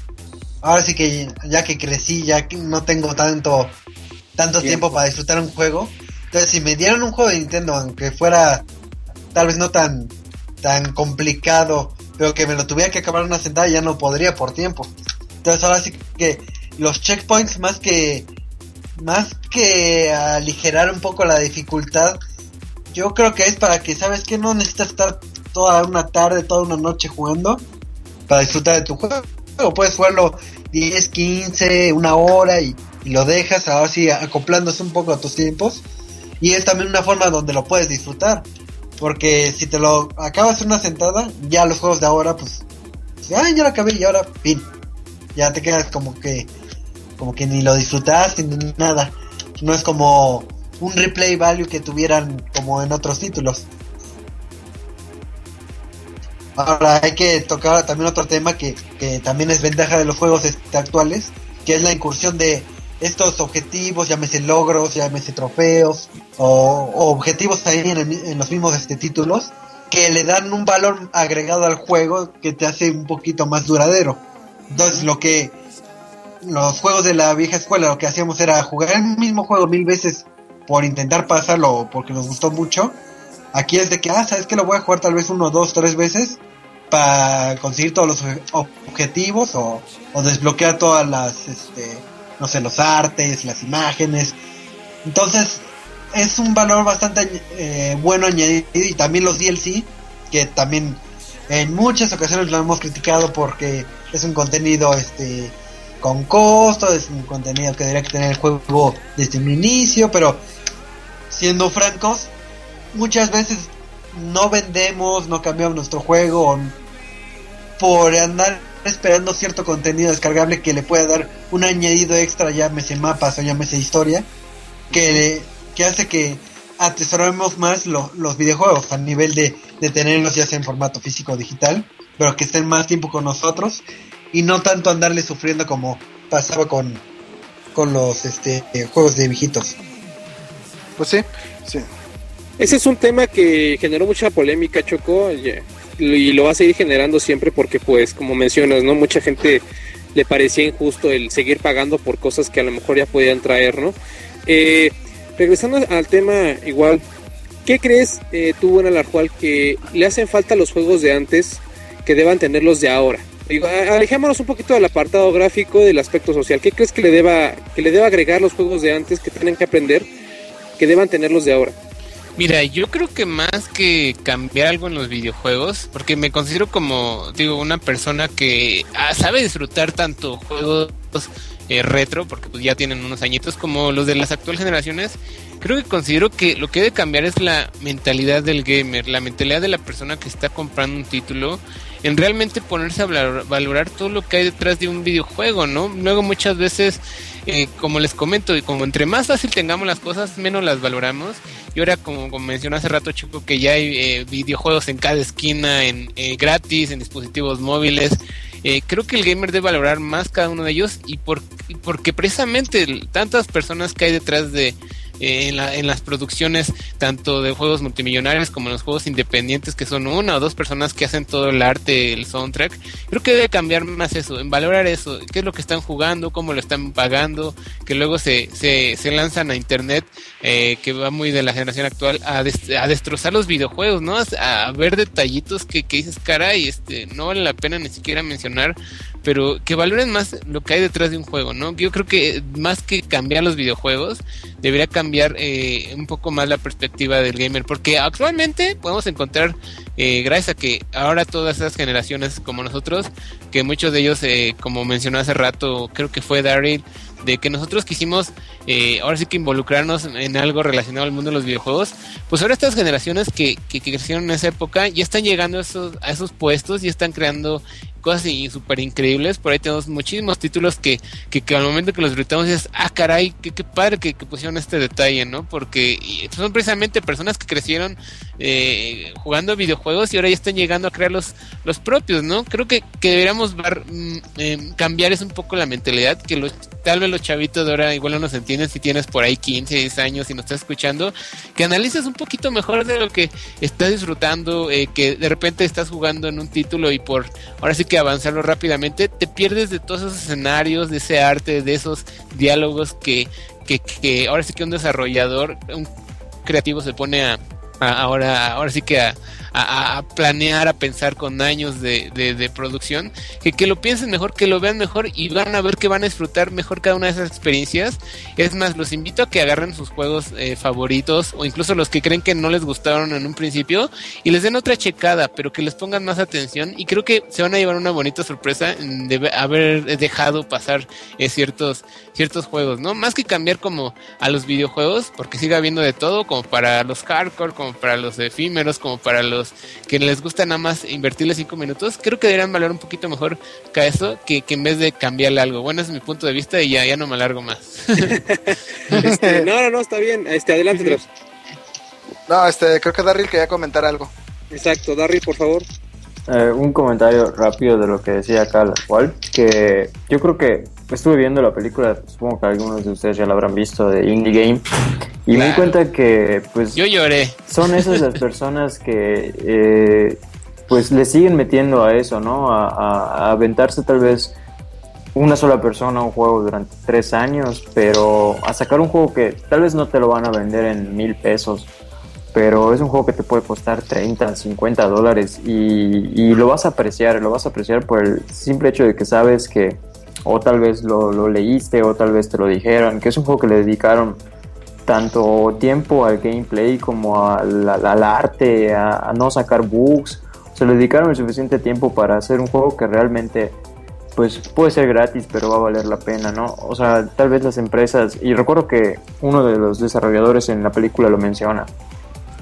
Speaker 4: ahora sí que ya que crecí, ya que no tengo tanto tanto tiempo. para disfrutar un juego, entonces si me dieran un juego de Nintendo aunque fuera tal vez no tan tan complicado, pero que me lo tuviera que acabar una sentada ya no podría por tiempo. Entonces ahora sí que los checkpoints más que más que aligerar un poco la dificultad, yo creo que es para que sabes que no necesitas estar toda una tarde, toda una noche jugando para disfrutar de tu juego. Puedes jugarlo 10, 15, una hora y, lo dejas así acoplándose un poco a tus tiempos. Y es también una forma donde lo puedes disfrutar. Porque si te lo acabas en una sentada, ya los juegos de ahora, pues, ah, ya lo acabé y ahora, fin. Ya te quedas como que, como que ni lo disfrutaste ni nada. No es como un replay value que tuvieran como en otros títulos. Ahora hay que tocar también otro tema que, que también es ventaja de los juegos este, actuales, que es la incursión de estos objetivos, llámese logros, llámese trofeos, o, objetivos ahí en, en, los mismos este, títulos, que le dan un valor agregado al juego que te hace un poquito más duradero. Entonces lo que los juegos de la vieja escuela lo que hacíamos era jugar el mismo juego mil veces por intentar pasarlo porque nos gustó mucho Aquí es de que, ah, sabes que lo voy a jugar tal vez uno, dos, tres veces para conseguir todos los objetivos o, desbloquear todas las, este, no sé, los artes, las imágenes. Entonces, es un valor bastante eh, bueno añadido y también los DLC, que también en muchas ocasiones lo hemos criticado porque es un contenido este con costo, es un contenido que debería tener el juego desde un inicio, pero siendo francos, muchas veces no vendemos, no cambiamos nuestro juego por andar esperando cierto contenido descargable que le pueda dar un añadido extra, llámese mapas o llámese historia, que, que hace que atesoremos más los videojuegos a nivel de, de tenerlos ya sea en formato físico o digital, pero que estén más tiempo con nosotros y no tanto andarle sufriendo como pasaba con, con los este, juegos de viejitos.
Speaker 3: Pues sí, sí.
Speaker 1: Ese es un tema que generó mucha polémica, Choco, y lo va a seguir generando siempre porque, pues, como mencionas, ¿no? Mucha gente le parecía injusto el seguir pagando por cosas que a lo mejor ya podían traer, ¿no? Eh, regresando al tema igual, ¿qué crees eh, tú, Buena Larjual, que le hacen falta los juegos de antes que deban tenerlos de ahora? alejémonos un poquito del apartado gráfico del aspecto social. ¿Qué crees que le deba que le deba agregar los juegos de antes que tienen que aprender que deban tenerlos de ahora?
Speaker 6: Mira, yo creo que más que cambiar algo en los videojuegos, porque me considero como, digo, una persona que ah, sabe disfrutar tanto juegos eh, retro, porque pues ya tienen unos añitos como los de las actuales generaciones, creo que considero que lo que debe cambiar es la mentalidad del gamer, la mentalidad de la persona que está comprando un título, en realmente ponerse a valor- valorar todo lo que hay detrás de un videojuego, ¿no? Luego muchas veces, eh, como les comento, y como entre más fácil tengamos las cosas, menos las valoramos. Y ahora, como, como mencionó hace rato, Chico, que ya hay eh, videojuegos en cada esquina, en eh, gratis, en dispositivos móviles. Creo que el gamer debe valorar más cada uno de ellos y, por, y porque precisamente tantas personas que hay detrás de eh, en, la- en las producciones tanto de juegos multimillonarios como en los juegos independientes que son una o dos personas que hacen todo el arte, el soundtrack, creo que debe cambiar más eso, en valorar eso, qué es lo que están jugando, cómo lo están pagando, que luego se, se, se lanzan a internet, eh, que va muy de la generación actual, a, des- a destrozar los videojuegos, ¿no? A, ver detallitos que, que dices, caray, este, no vale la pena ni siquiera mencionar, pero que valoren más lo que hay detrás de un juego, ¿no? Yo creo que más que cambiar los videojuegos, debería cambiar eh, un poco más la perspectiva del gamer, porque actualmente podemos encontrar, eh, gracias a que ahora todas esas generaciones como nosotros, que muchos de ellos, eh, como mencionó hace rato, creo que fue Daryl, de que nosotros quisimos eh, ahora sí que involucrarnos en algo relacionado al mundo de los videojuegos, pues ahora estas generaciones que, que, que crecieron en esa época ya están llegando a esos, a esos puestos y están creando cosas súper increíbles. Por ahí tenemos muchísimos títulos que, que, que al momento que los gritamos es, ah, caray, qué, padre que, pusieron este detalle, ¿no? Porque y son precisamente personas que crecieron eh, jugando videojuegos y ahora ya están llegando a crear los, los propios, ¿no? Creo que, deberíamos mm, eh, cambiar es un poco la mentalidad, que tal vez los chavitos de ahora igual no nos entienden si tienes por ahí 15, 10 años y nos estás escuchando, que analices un poquito mejor de lo que estás disfrutando, eh, que de repente estás jugando en un título y por ahora sí que avanzarlo rápidamente, te pierdes de todos esos escenarios, de ese arte, de esos diálogos que, que, que ahora sí que un desarrollador, un creativo se pone a, a ahora, ahora sí que a, a, a, planear, a pensar con años de, de, de, producción, que, que lo piensen mejor, que lo vean mejor y van a ver que van a disfrutar mejor cada una de esas experiencias. Es más, los invito a que agarren sus juegos eh, favoritos o incluso los que creen que no les gustaron en un principio y les den otra checada, pero que les pongan más atención y creo que se van a llevar una bonita sorpresa de haber dejado pasar eh, ciertos, ciertos juegos, ¿no? Más que cambiar como a los videojuegos, porque sigue habiendo de todo, como para los hardcore, como para los efímeros, como para los que les gusta nada más invertirle cinco minutos, creo que deberían valorar un poquito mejor que eso, que, que, en vez de cambiarle algo. Bueno, ese es mi punto de vista y ya, ya no me alargo más.
Speaker 1: este, no, no, no, está bien. Este, adelante, Drops.
Speaker 3: No, este, creo que Darryl quería comentar algo.
Speaker 1: Exacto, Darryl, por favor.
Speaker 5: Eh, un comentario rápido de lo que decía acá la cual, que yo creo que estuve viendo la película, supongo que algunos de ustedes ya la habrán visto, de Indie Game, y claro. me di cuenta que, pues,
Speaker 6: yo lloré.
Speaker 5: Son esas las personas que, eh, pues, le siguen metiendo a eso, ¿no? A, a, a, aventarse tal vez una sola persona un juego durante tres años, pero a sacar un juego que tal vez no te lo van a vender en mil pesos, pero es un juego que te puede costar 30, 50 dólares y, lo vas a apreciar, lo vas a apreciar por el simple hecho de que sabes que o tal vez lo, lo, leíste o tal vez te lo dijeron, que es un juego que le dedicaron tanto tiempo al gameplay como al, arte, a, a, no sacar bugs, se le dedicaron el suficiente tiempo para hacer un juego que realmente pues puede ser gratis pero va a valer la pena, ¿no? O sea, tal vez las empresas, y recuerdo que uno de los desarrolladores en la película lo menciona,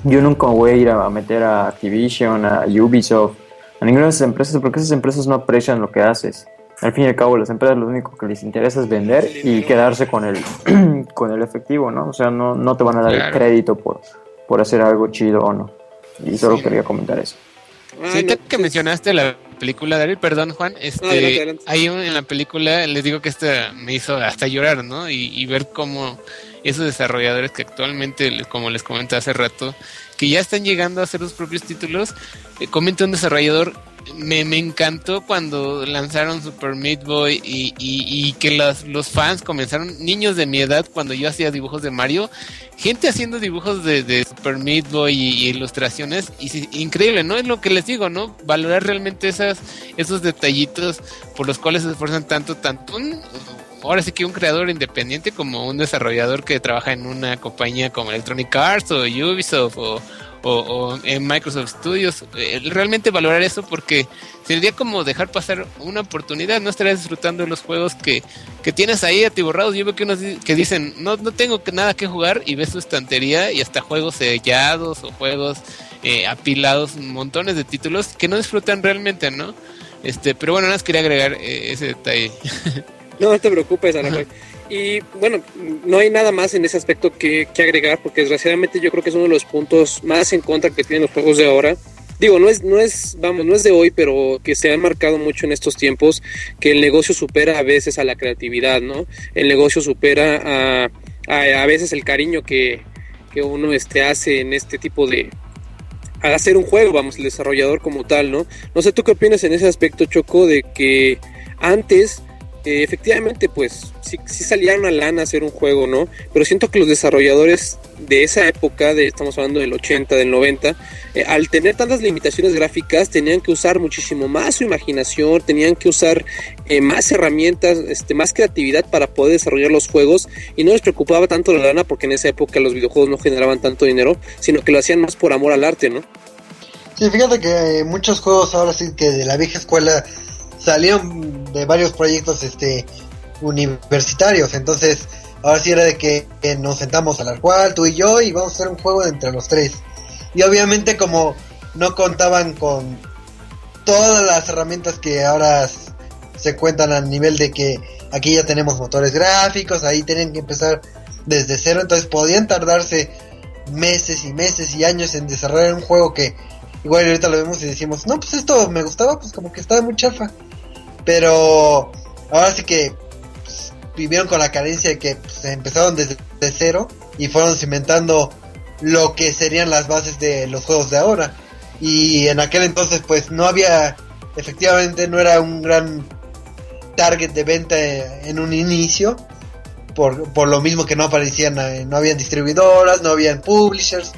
Speaker 5: yo nunca voy a ir a meter a Activision, a Ubisoft, a ninguna de esas empresas porque esas empresas no aprecian lo que haces al fin y al cabo las empresas lo único que les interesa es vender y quedarse con el con el efectivo, ¿no? O sea, no, no te van a dar claro. el crédito por, por hacer algo chido o no. Y solo sí. quería comentar eso.
Speaker 6: Sí, no, que mencionaste la película, Daryl, perdón, Juan, este, no, adelante, adelante. ahí en la película les digo que esta me hizo hasta llorar, ¿no? Y, y ver cómo esos desarrolladores que actualmente, como les comenté hace rato, que ya están llegando a hacer sus propios títulos, eh, un desarrollador me, me, encantó cuando lanzaron Super Meat Boy y, y, que los, los, fans comenzaron, niños de mi edad, cuando yo hacía dibujos de Mario, gente haciendo dibujos de, de Super Meat Boy y, ilustraciones, y increíble, ¿no? Es lo que les digo, ¿no? Valorar realmente esas, esos detallitos por los cuales se esfuerzan tanto, tanto un, ahora sí que un creador independiente como un desarrollador que trabaja en una compañía como Electronic Arts o Ubisoft o, o, en Microsoft Studios, eh, realmente valorar eso porque sería como dejar pasar una oportunidad, no estarías disfrutando de los juegos que, que tienes ahí atiborrados. Yo veo que unos que dicen, no, no tengo nada que jugar y ves tu estantería y hasta juegos sellados o juegos eh, apilados, montones de títulos que no disfrutan realmente, ¿no? Este, pero bueno, nada más quería agregar eh, ese detalle.
Speaker 1: No, te preocupes, Aragón. Y bueno, no hay nada más en ese aspecto que, que agregar, porque desgraciadamente yo creo que es uno de los puntos más en contra que tienen los juegos de ahora. Digo, no es, no es, vamos, no es de hoy, pero que se ha marcado mucho en estos tiempos, que el negocio supera a veces a la creatividad, ¿no? El negocio supera a, a, a veces el cariño que, que uno este, hace en este tipo de, al hacer un juego, vamos, el desarrollador como tal, ¿no? No sé tú qué opinas en ese aspecto, Choco, de que antes, eh, efectivamente, pues sí, sí salía una lana hacer un juego, ¿no? Pero siento que los desarrolladores de esa época, de, estamos hablando del 80, del 90, eh, al tener tantas limitaciones gráficas, tenían que usar muchísimo más su imaginación, tenían que usar eh, más herramientas, este, más creatividad para poder desarrollar los juegos y no les preocupaba tanto la lana porque en esa época los videojuegos no generaban tanto dinero, sino que lo hacían más por amor al arte, ¿no?
Speaker 4: Sí, fíjate que muchos juegos ahora sí que de la vieja escuela salieron de varios proyectos este universitarios, entonces ahora sí era de que, que nos sentamos a la cual tú y yo y vamos a hacer un juego entre los tres. Y obviamente como no contaban con todas las herramientas que ahora se cuentan a nivel de que aquí ya tenemos motores gráficos, ahí tienen que empezar desde cero, entonces podían tardarse meses y meses y años en desarrollar un juego que igual ahorita lo vemos y decimos, no, pues esto me gustaba, pues como que estaba muy chafa. Pero ahora sí que pues, vivieron con la carencia de que pues, empezaron desde de cero y fueron cimentando lo que serían las bases de los juegos de ahora. Y en aquel entonces pues no había, efectivamente no era un gran target de venta en un inicio. Por, por lo mismo que no aparecían, eh, no habían distribuidoras, no habían publishers.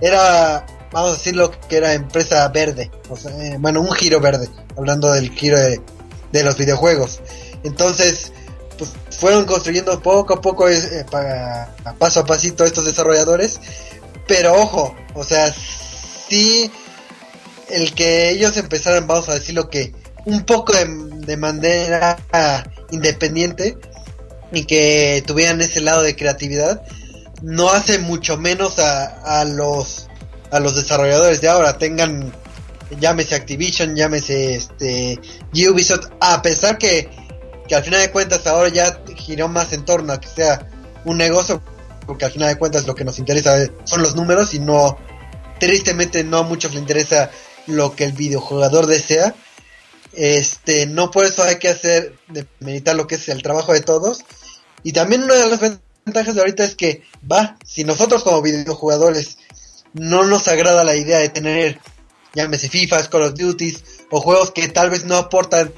Speaker 4: Era, vamos a decirlo, que era empresa verde. Eh, bueno, un giro verde, hablando del giro de, de los videojuegos. Entonces, pues fueron construyendo poco a poco, eh, pa- paso a pasito estos desarrolladores. Pero ojo, o sea, sí, el que ellos empezaran, vamos a decirlo que un poco de, de manera independiente y que tuvieran ese lado de creatividad, no hace mucho menos a, a los a los desarrolladores de ahora tengan llámese Activision llámese este Ubisoft a pesar que, que al final de cuentas ahora ya giró más en torno a que sea un negocio porque al final de cuentas lo que nos interesa son los números y no tristemente no a muchos les interesa lo que el videojugador desea. Este no por eso hay que hacer de meditar lo que es el trabajo de todos. Y también una de las ventajas de ahorita es que va si nosotros como videojugadores no nos agrada la idea de tener llámese FIFA, Call of Duty o juegos que tal vez no aportan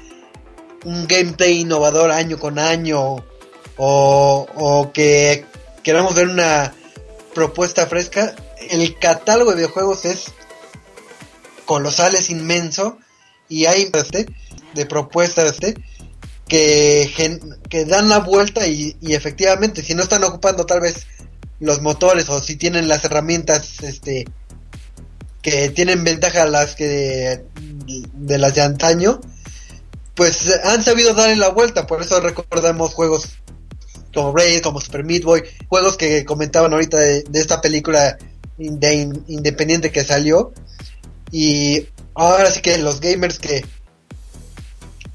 Speaker 4: un gameplay innovador año con año o, o que queramos ver una propuesta fresca, el catálogo de videojuegos es colosal, es inmenso y hay este, de propuestas este, que, que dan la vuelta y, y efectivamente si no están ocupando tal vez los motores o si tienen las herramientas este que tienen ventaja las que de, las de antaño pues han sabido darle la vuelta. Por eso recordamos juegos como Braid, como Super Meat Boy, juegos que comentaban ahorita de, de esta película in- de in- independiente que salió. Y ahora sí que los gamers que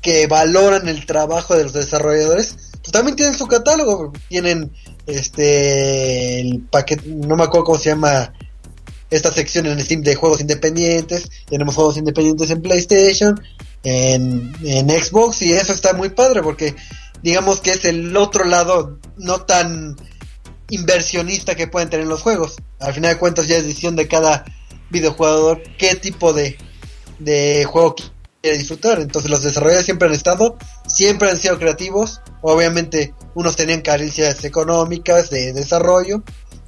Speaker 4: que valoran el trabajo de los desarrolladores pues también tienen su catálogo. Tienen este el paquete no me acuerdo cómo se llama esta sección en Steam de juegos independientes tenemos juegos independientes en PlayStation en, Xbox y eso está muy padre porque digamos que es el otro lado no tan inversionista que pueden tener los juegos. Al final de cuentas ya es decisión de cada videojugador qué tipo de, de juego quiere disfrutar. Entonces los desarrolladores siempre han estado, siempre han sido creativos. Obviamente unos tenían carencias económicas de desarrollo,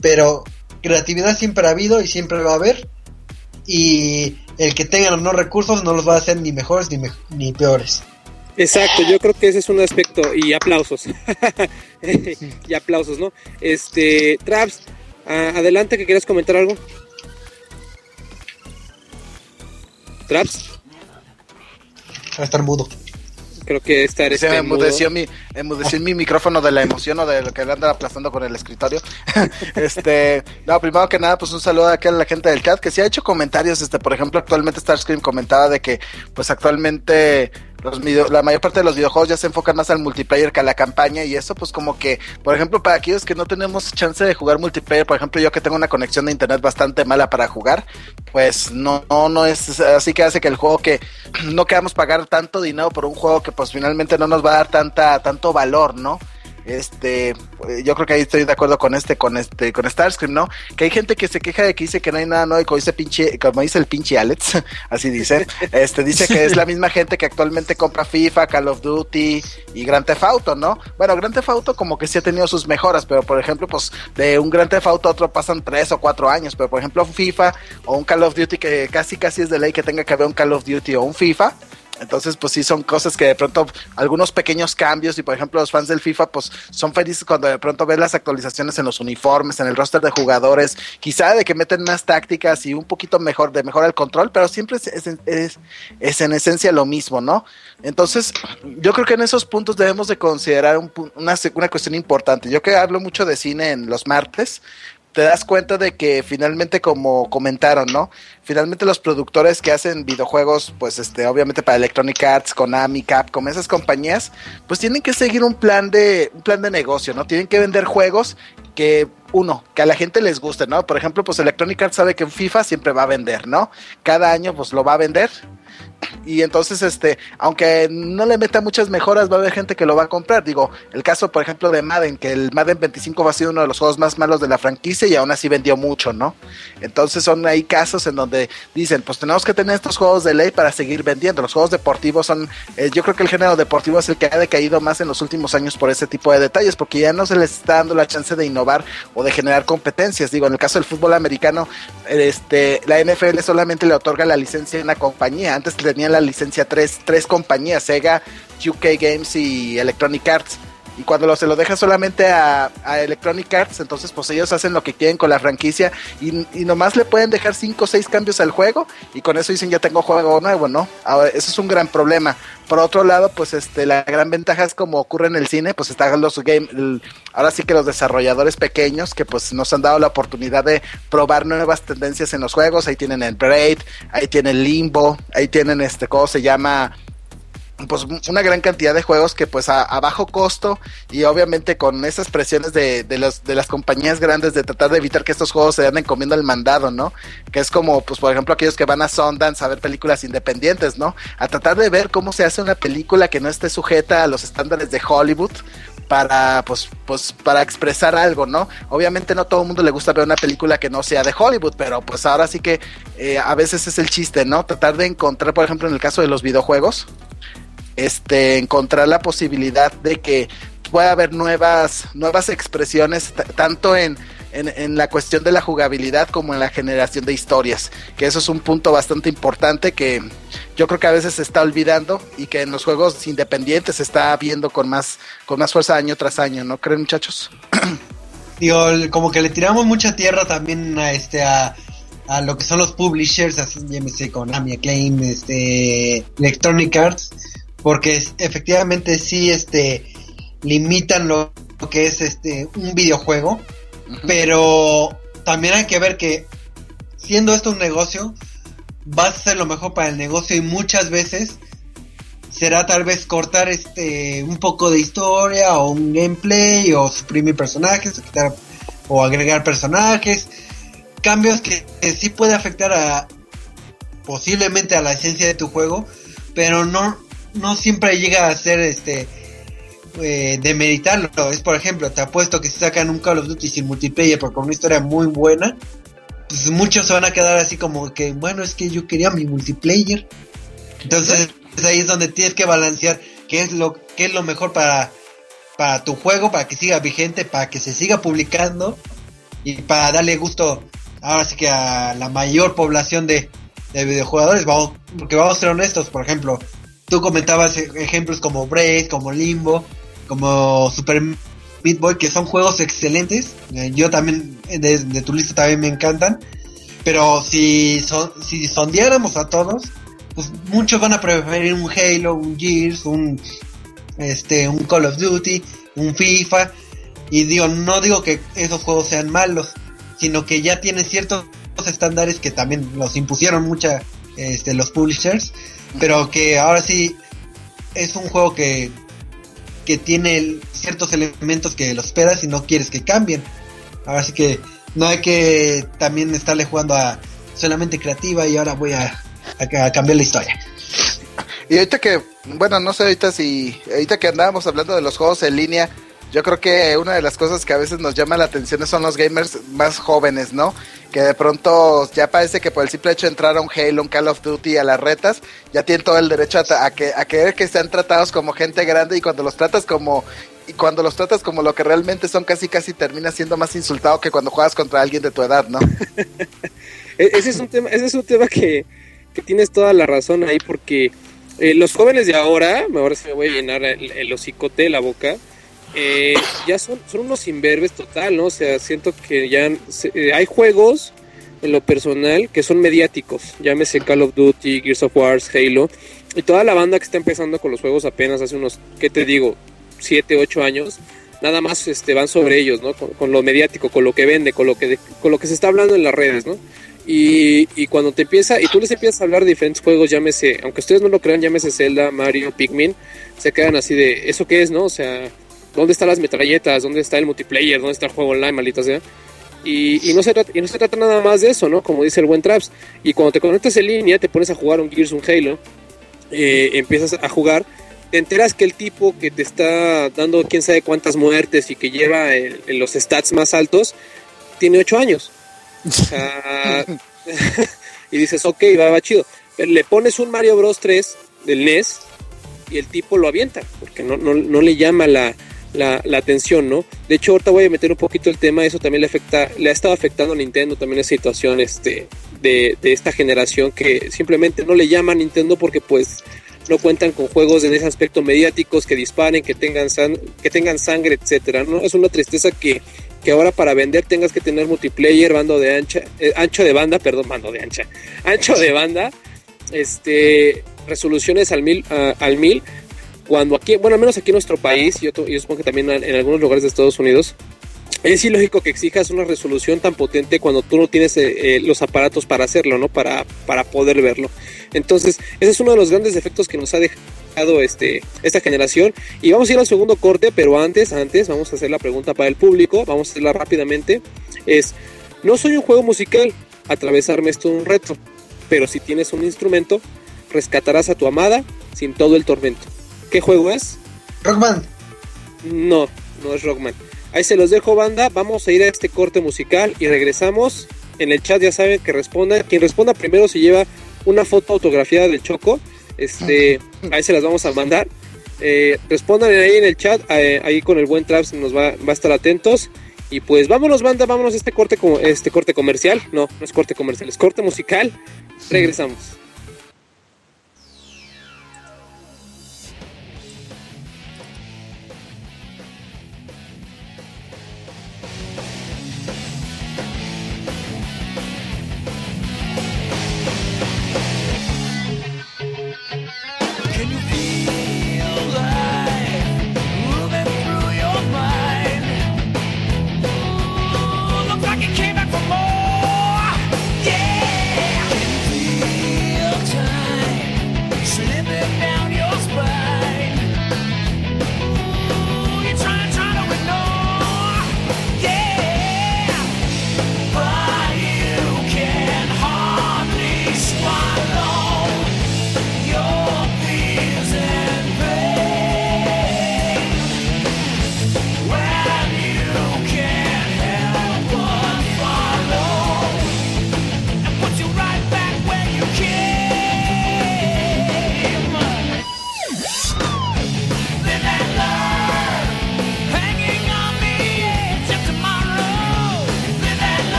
Speaker 4: pero creatividad siempre ha habido y siempre va a haber. Y el que tengan o no recursos no los va a hacer ni mejores ni, me- ni peores.
Speaker 1: Exacto, yo creo que ese es un aspecto y aplausos. y aplausos, ¿no? Este, Traps, adelante que quieras comentar algo. Traps,
Speaker 4: Va a estar mudo.
Speaker 1: Creo que estar
Speaker 3: Se
Speaker 1: este,
Speaker 3: me enmudeció mi, enmudeció mi micrófono de la emoción o de lo que le anda aplastando con el escritorio. este, no, primero que nada, pues un saludo aquí a la gente del chat que sí ha hecho comentarios. Este, por ejemplo, actualmente Starscream comentaba de que, pues actualmente los la mayor parte de los videojuegos ya se enfocan más al multiplayer que a la campaña y eso pues como que, por ejemplo, para aquellos que no tenemos chance de jugar multiplayer, por ejemplo, yo que tengo una conexión de internet bastante mala para jugar, pues no, no, no es así que hace que el juego que no queramos pagar tanto dinero por un juego que pues finalmente no nos va a dar tanta, tanto valor, ¿no? Este, eh, yo creo que ahí estoy de acuerdo con este, con este, con Starscream, ¿no? Que hay gente que se queja de que dice que no hay nada nuevo, y como dice pinche, como dice el pinche Alex, así dice, este, dice que es la misma gente que actualmente compra FIFA, Call of Duty y Grand Theft Auto, ¿no? Bueno, Grand Theft Auto como que sí ha tenido sus mejoras, pero por ejemplo, pues de un Grand Theft Auto a otro pasan tres o cuatro años, pero por ejemplo FIFA o un Call of Duty que casi casi es de ley que tenga que haber un Call of Duty o un FIFA, entonces, pues sí, son cosas que de pronto, algunos pequeños cambios, y por ejemplo, los fans del FIFA, pues son felices cuando de pronto ven las actualizaciones en los uniformes, en el roster de jugadores, quizá de que meten más tácticas y un poquito mejor, de mejora el control, pero siempre es, es, es- en esencia lo mismo, ¿no? Entonces, yo creo que en esos puntos debemos de considerar un una, una cuestión importante. Yo que hablo mucho de cine en los martes, te das cuenta de que finalmente como comentaron, ¿no? Finalmente los productores que hacen videojuegos, pues este, obviamente para Electronic Arts, Konami, Capcom, esas compañías, pues tienen que seguir un plan de un plan de negocio, ¿no? Tienen que vender juegos que uno, que a la gente les guste, ¿no? Por ejemplo, pues Electronic Arts sabe que FIFA siempre va a vender, ¿no? Cada año pues lo va a vender. Y entonces, este, aunque no le meta muchas mejoras, va a haber gente que lo va a comprar. Digo, el caso, por ejemplo, de Madden, que el Madden 25 va a ser uno de los juegos más malos de la franquicia y aún así vendió mucho, ¿no? Entonces son ahí casos en donde dicen, pues tenemos que tener estos juegos de ley para seguir vendiendo. Los juegos deportivos son, eh, yo creo que el género deportivo es el que ha decaído más en los últimos años por ese tipo de detalles, porque ya no se les está dando la chance de innovar o de generar competencias. Digo, en el caso del fútbol americano, este, la NFL solamente le otorga la licencia a una compañía. Antes tenían la licencia tres, tres compañías, Sega, UK Games y Electronic Arts. Y cuando lo, se lo deja solamente a, Electronic Arts, entonces pues ellos hacen lo que quieren con la franquicia y, y nomás le pueden dejar 5 o 6 cambios al juego y con eso dicen ya tengo juego nuevo, ¿no? Ahora, eso es un gran problema. Por otro lado, pues este la gran ventaja es como ocurre en el cine, pues están los game, el- ahora sí que los desarrolladores pequeños que pues nos han dado la oportunidad de probar nuevas tendencias en los juegos, ahí tienen el Braid, ahí tienen Limbo, ahí tienen este, ¿cómo se llama? Pues una gran cantidad de juegos que pues a, bajo costo y obviamente con esas presiones de, de, los, de las compañías grandes de tratar de evitar que estos juegos se anden comiendo el mandado, ¿no? Que es como pues por ejemplo aquellos que van a Sundance a ver películas independientes, ¿no? A tratar de ver cómo se hace una película que no esté sujeta a los estándares de Hollywood para pues pues para expresar algo, ¿no? Obviamente no todo el mundo le gusta ver una película que no sea de Hollywood, pero pues ahora sí que eh, a veces es el chiste, ¿no? Tratar de encontrar, por ejemplo, en el caso de los videojuegos, este, encontrar la posibilidad de que pueda haber nuevas, nuevas expresiones, tanto en, en, la cuestión de la jugabilidad como en la generación de historias, que eso es un punto bastante importante que yo creo que a veces se está olvidando y que en los juegos independientes se está viendo con más, con más fuerza año tras año, ¿no creen muchachos?
Speaker 4: Digo, como que le tiramos mucha tierra también a este a, a lo que son los publishers, así llámese Konami, Acclaim, este Electronic Arts, porque es- efectivamente sí este limitan lo, lo que es este un videojuego, pero también hay que ver que siendo esto un negocio, vas a hacer lo mejor para el negocio y muchas veces será tal vez cortar este un poco de historia o un gameplay o suprimir personajes o quitar o agregar personajes cambios que, que sí puede afectar a posiblemente a la esencia de tu juego pero no no siempre llega a ser este eh, demeritarlo. Es por ejemplo te apuesto que si sacan un Call of Duty sin multiplayer porque con una historia muy buena pues muchos se van a quedar así como que bueno es que yo quería mi multiplayer entonces ahí es donde tienes que balancear qué es lo qué es lo mejor para para tu juego para que siga vigente para que se siga publicando y para darle gusto ahora sí que a la mayor población de, de videojugadores. Porque vamos a ser honestos por ejemplo tú comentabas e- ejemplos como Braid, como Limbo, como Super Meat Boy, que son juegos excelentes. Eh, yo también, eh, de, tu lista también me encantan. Pero si, son, si sondeáramos a todos, pues muchos van a preferir un Halo, un Gears, un, este, un Call of Duty, un FIFA. Y digo, no digo que esos juegos sean malos, sino que ya tienen ciertos estándares que también los impusieron mucha, este, los publishers, pero que ahora sí es un juego que, que tiene ciertos elementos que los esperas y no quieres que cambien. Ahora sí que no hay que también estarle jugando a solamente creativa y ahora voy a- a cambiar la historia.
Speaker 3: Y ahorita que, bueno, no sé ahorita si, ahorita que andábamos hablando de los juegos en línea, yo creo que una de las cosas que a veces nos llama la atención son los gamers más jóvenes, ¿no? Que de pronto ya parece que por el simple hecho de entrar a un Halo, un Call of Duty, a las retas, ya tienen todo el derecho a, que, a querer que sean tratados como gente grande y cuando los tratas como, y cuando los tratas como lo que realmente son, casi casi termina siendo más insultado que cuando juegas contra alguien de tu edad, ¿no?
Speaker 1: E- Ese es un tema, ese es un tema que, que tienes toda la razón ahí, porque eh, los jóvenes de ahora, ahora se me voy a llenar el, el hocicote, la boca, eh, ya son, son unos imberbes total, ¿no? O sea, siento que ya se- eh, hay juegos en lo personal que son mediáticos, llámese Call of Duty, Gears of War, Halo, y toda la banda que está empezando con los juegos apenas hace unos, ¿qué te digo? 7, 8 años, nada más este, van sobre ellos, ¿no? Con, con lo mediático, con lo que vende, con lo que, con lo que se está hablando en las redes, ¿no? Y, y cuando te empieza, y tú les empiezas a hablar de diferentes juegos, llámese, aunque ustedes no lo crean, llámese Zelda, Mario, Pikmin, se quedan así de, ¿eso qué es, no? O sea, ¿dónde están las metralletas? ¿Dónde está el multiplayer? ¿Dónde está el juego online, maldita sea? Y, y no se trata, y no se trata nada más de eso, ¿no? Como dice el buen Traps. Y cuando te conectas en línea, te pones a jugar un Gears, un Halo, eh, empiezas a jugar, te enteras que el tipo que te está dando quién sabe cuántas muertes y que lleva el- el- los stats más altos, tiene 8 años. O sea, y dices, ok, va, va chido. Pero le pones un Mario Bros 3 del NES y el tipo lo avienta, porque no, no, no le llama la, la, la atención, ¿no? De hecho, ahorita voy a meter un poquito el tema, eso también le afecta, le ha estado afectando a Nintendo también esa situación este, de, de esta generación que simplemente no le llama a Nintendo porque pues no cuentan con juegos en ese aspecto mediáticos que disparen, que tengan, san- que tengan sangre, etcétera, ¿no? Es una tristeza que, que ahora para vender tengas que tener multiplayer, bando de ancha, eh, ancho de banda, perdón, bando de ancha, ancho de banda, este, resoluciones al mil, a- al mil, cuando aquí, bueno, al menos aquí en nuestro país, yo, yo supongo que también en algunos lugares de Estados Unidos, es ilógico que exijas una resolución tan potente cuando tú no tienes eh, eh, los aparatos para hacerlo, ¿no? Para, para poder verlo. Entonces, ese es uno de los grandes defectos que nos ha dejado este, esta generación. Y vamos a ir al segundo corte, pero antes, antes, vamos a hacer la pregunta para el público, vamos a hacerla rápidamente. Es, no soy un juego musical, atravesarme esto es un reto, pero si tienes un instrumento, rescatarás a tu amada sin todo el tormento. ¿Qué juego es?
Speaker 4: Rockman,
Speaker 1: No, no es Rockman. Ahí se los dejo, banda. Vamos a ir a este corte musical y regresamos. En el chat ya saben que respondan. Quien responda primero se lleva una foto autografiada del Choco. Este, ahí se las vamos a mandar. Eh, respondan ahí en el chat. eh, ahí con el buen Traps nos va, va a estar atentos. Y pues vámonos, banda, vámonos a este corte, co- este corte comercial. No, no es corte comercial, es corte musical. Regresamos.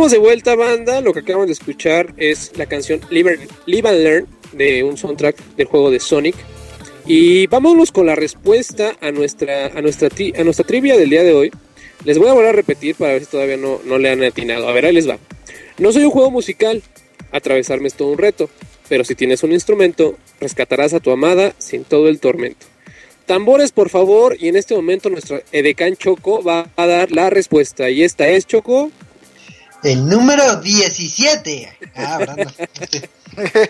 Speaker 1: Estamos de vuelta, banda. Lo que acabamos de escuchar es la canción Live, and Learn de un soundtrack del juego de Sonic. Y vámonos con la respuesta a nuestra, a nuestra, a nuestra trivia del día de hoy. Les voy a volver a repetir para ver si todavía no, no le han atinado. A ver, ahí les va. No soy un juego musical. Atravesarme es todo un reto. Pero si tienes un instrumento, rescatarás a tu amada sin todo el tormento. Tambores, por favor. Y en este momento nuestro Edecán Choco va a dar la respuesta. Y esta es Choco.
Speaker 4: El número 17. Ah.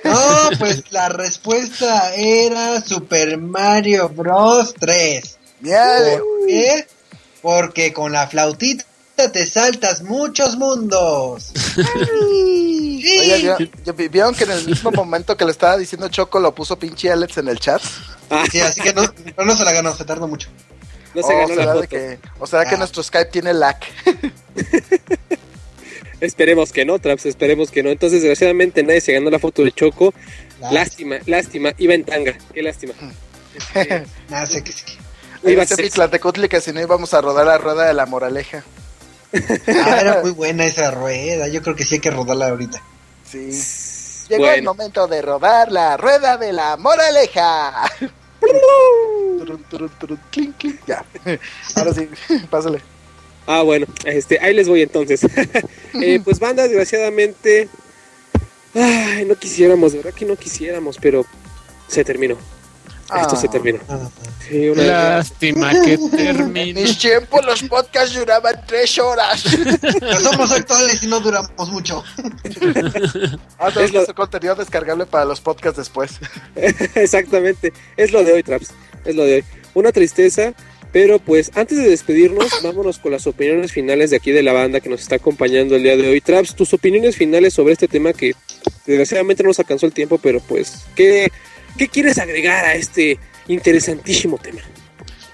Speaker 4: No, pues la respuesta era Super Mario Bros. 3.
Speaker 3: Miau.
Speaker 4: ¿Por qué? Porque con la flautita te saltas muchos mundos.
Speaker 3: Oye, ¿vio- yo- ¿vieron que en el mismo momento que le estaba diciendo Choco lo puso pinche Alex en el chat?
Speaker 4: Sí, así que no, no, no se la ganó, se tardó mucho.
Speaker 1: no se
Speaker 3: o,
Speaker 1: ganó
Speaker 3: será
Speaker 1: foto.
Speaker 3: que, o será que
Speaker 4: Ah.
Speaker 3: nuestro Skype tiene lag.
Speaker 1: Esperemos que no, Traps, esperemos que no. Entonces, desgraciadamente, nadie se ganó la foto de Choco.
Speaker 4: Lástima.
Speaker 1: Lástima, lástima. Iba en tanga, qué lástima.
Speaker 4: Nada, sé que sí.
Speaker 1: Iba.
Speaker 3: Mixlatecutli que si no íbamos a rodar la rueda de la moraleja.
Speaker 4: Ah, era muy buena esa rueda. Yo creo que sí hay que rodarla ahorita.
Speaker 3: Sí. Llegó el momento de rodar la rueda de la moraleja. Turun, turun, turun, clink, clink. Ya. Ahora sí, pásale.
Speaker 1: Ah, bueno, este, ahí les voy entonces. Eh, pues banda, desgraciadamente, ay, no quisiéramos, de verdad que no quisiéramos, pero se terminó. Esto se
Speaker 3: Ah.
Speaker 1: terminó.
Speaker 4: Ah,
Speaker 1: Sí, una-
Speaker 6: Lástima que
Speaker 3: En
Speaker 6: termine.
Speaker 3: mis tiempos los podcasts duraban tres horas.
Speaker 4: Somos actuales y no duramos mucho.
Speaker 3: Ah,
Speaker 1: Es lo-
Speaker 3: contenido descargable para los podcasts después.
Speaker 1: Exactamente, es lo de hoy, Traps, es lo de hoy. Una tristeza, pero pues antes de despedirnos, vámonos con las opiniones finales de aquí de la banda que nos está acompañando el día de hoy. Traps, tus opiniones finales sobre este tema que desgraciadamente no nos alcanzó el tiempo, pero pues, ¿qué, qué quieres agregar a este interesantísimo tema?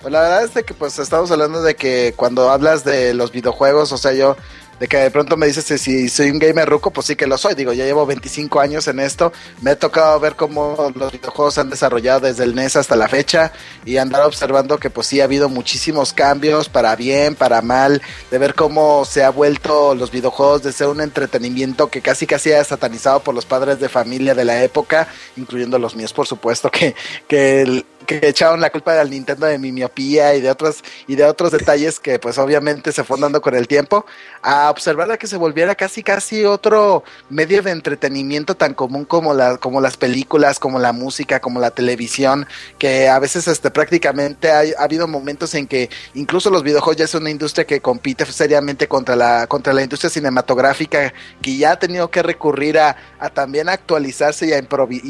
Speaker 3: Pues la verdad es que pues estamos hablando de que cuando hablas de los videojuegos, o sea, yo de que de pronto me dices si soy un gamer ruco, pues sí que lo soy. Digo, ya llevo 25 años en esto. Me ha tocado ver cómo los videojuegos se han desarrollado desde el NES hasta la fecha y andar observando que pues sí ha habido muchísimos cambios para bien, para mal, de ver cómo se ha vuelto los videojuegos de ser un entretenimiento que casi casi era satanizado por los padres de familia de la época, incluyendo los míos, por supuesto, que, que, el- que echaron la culpa al Nintendo de mi miopía y de otros y de otros detalles que pues obviamente se fueron dando con el tiempo a observar a que se volviera casi casi otro medio de entretenimiento tan común como la como las películas como la música como la televisión que a veces este prácticamente ha habido momentos en que incluso los videojuegos ya es una industria que compite seriamente contra la contra la industria cinematográfica que ya ha tenido que recurrir a, a también actualizarse y a improvi-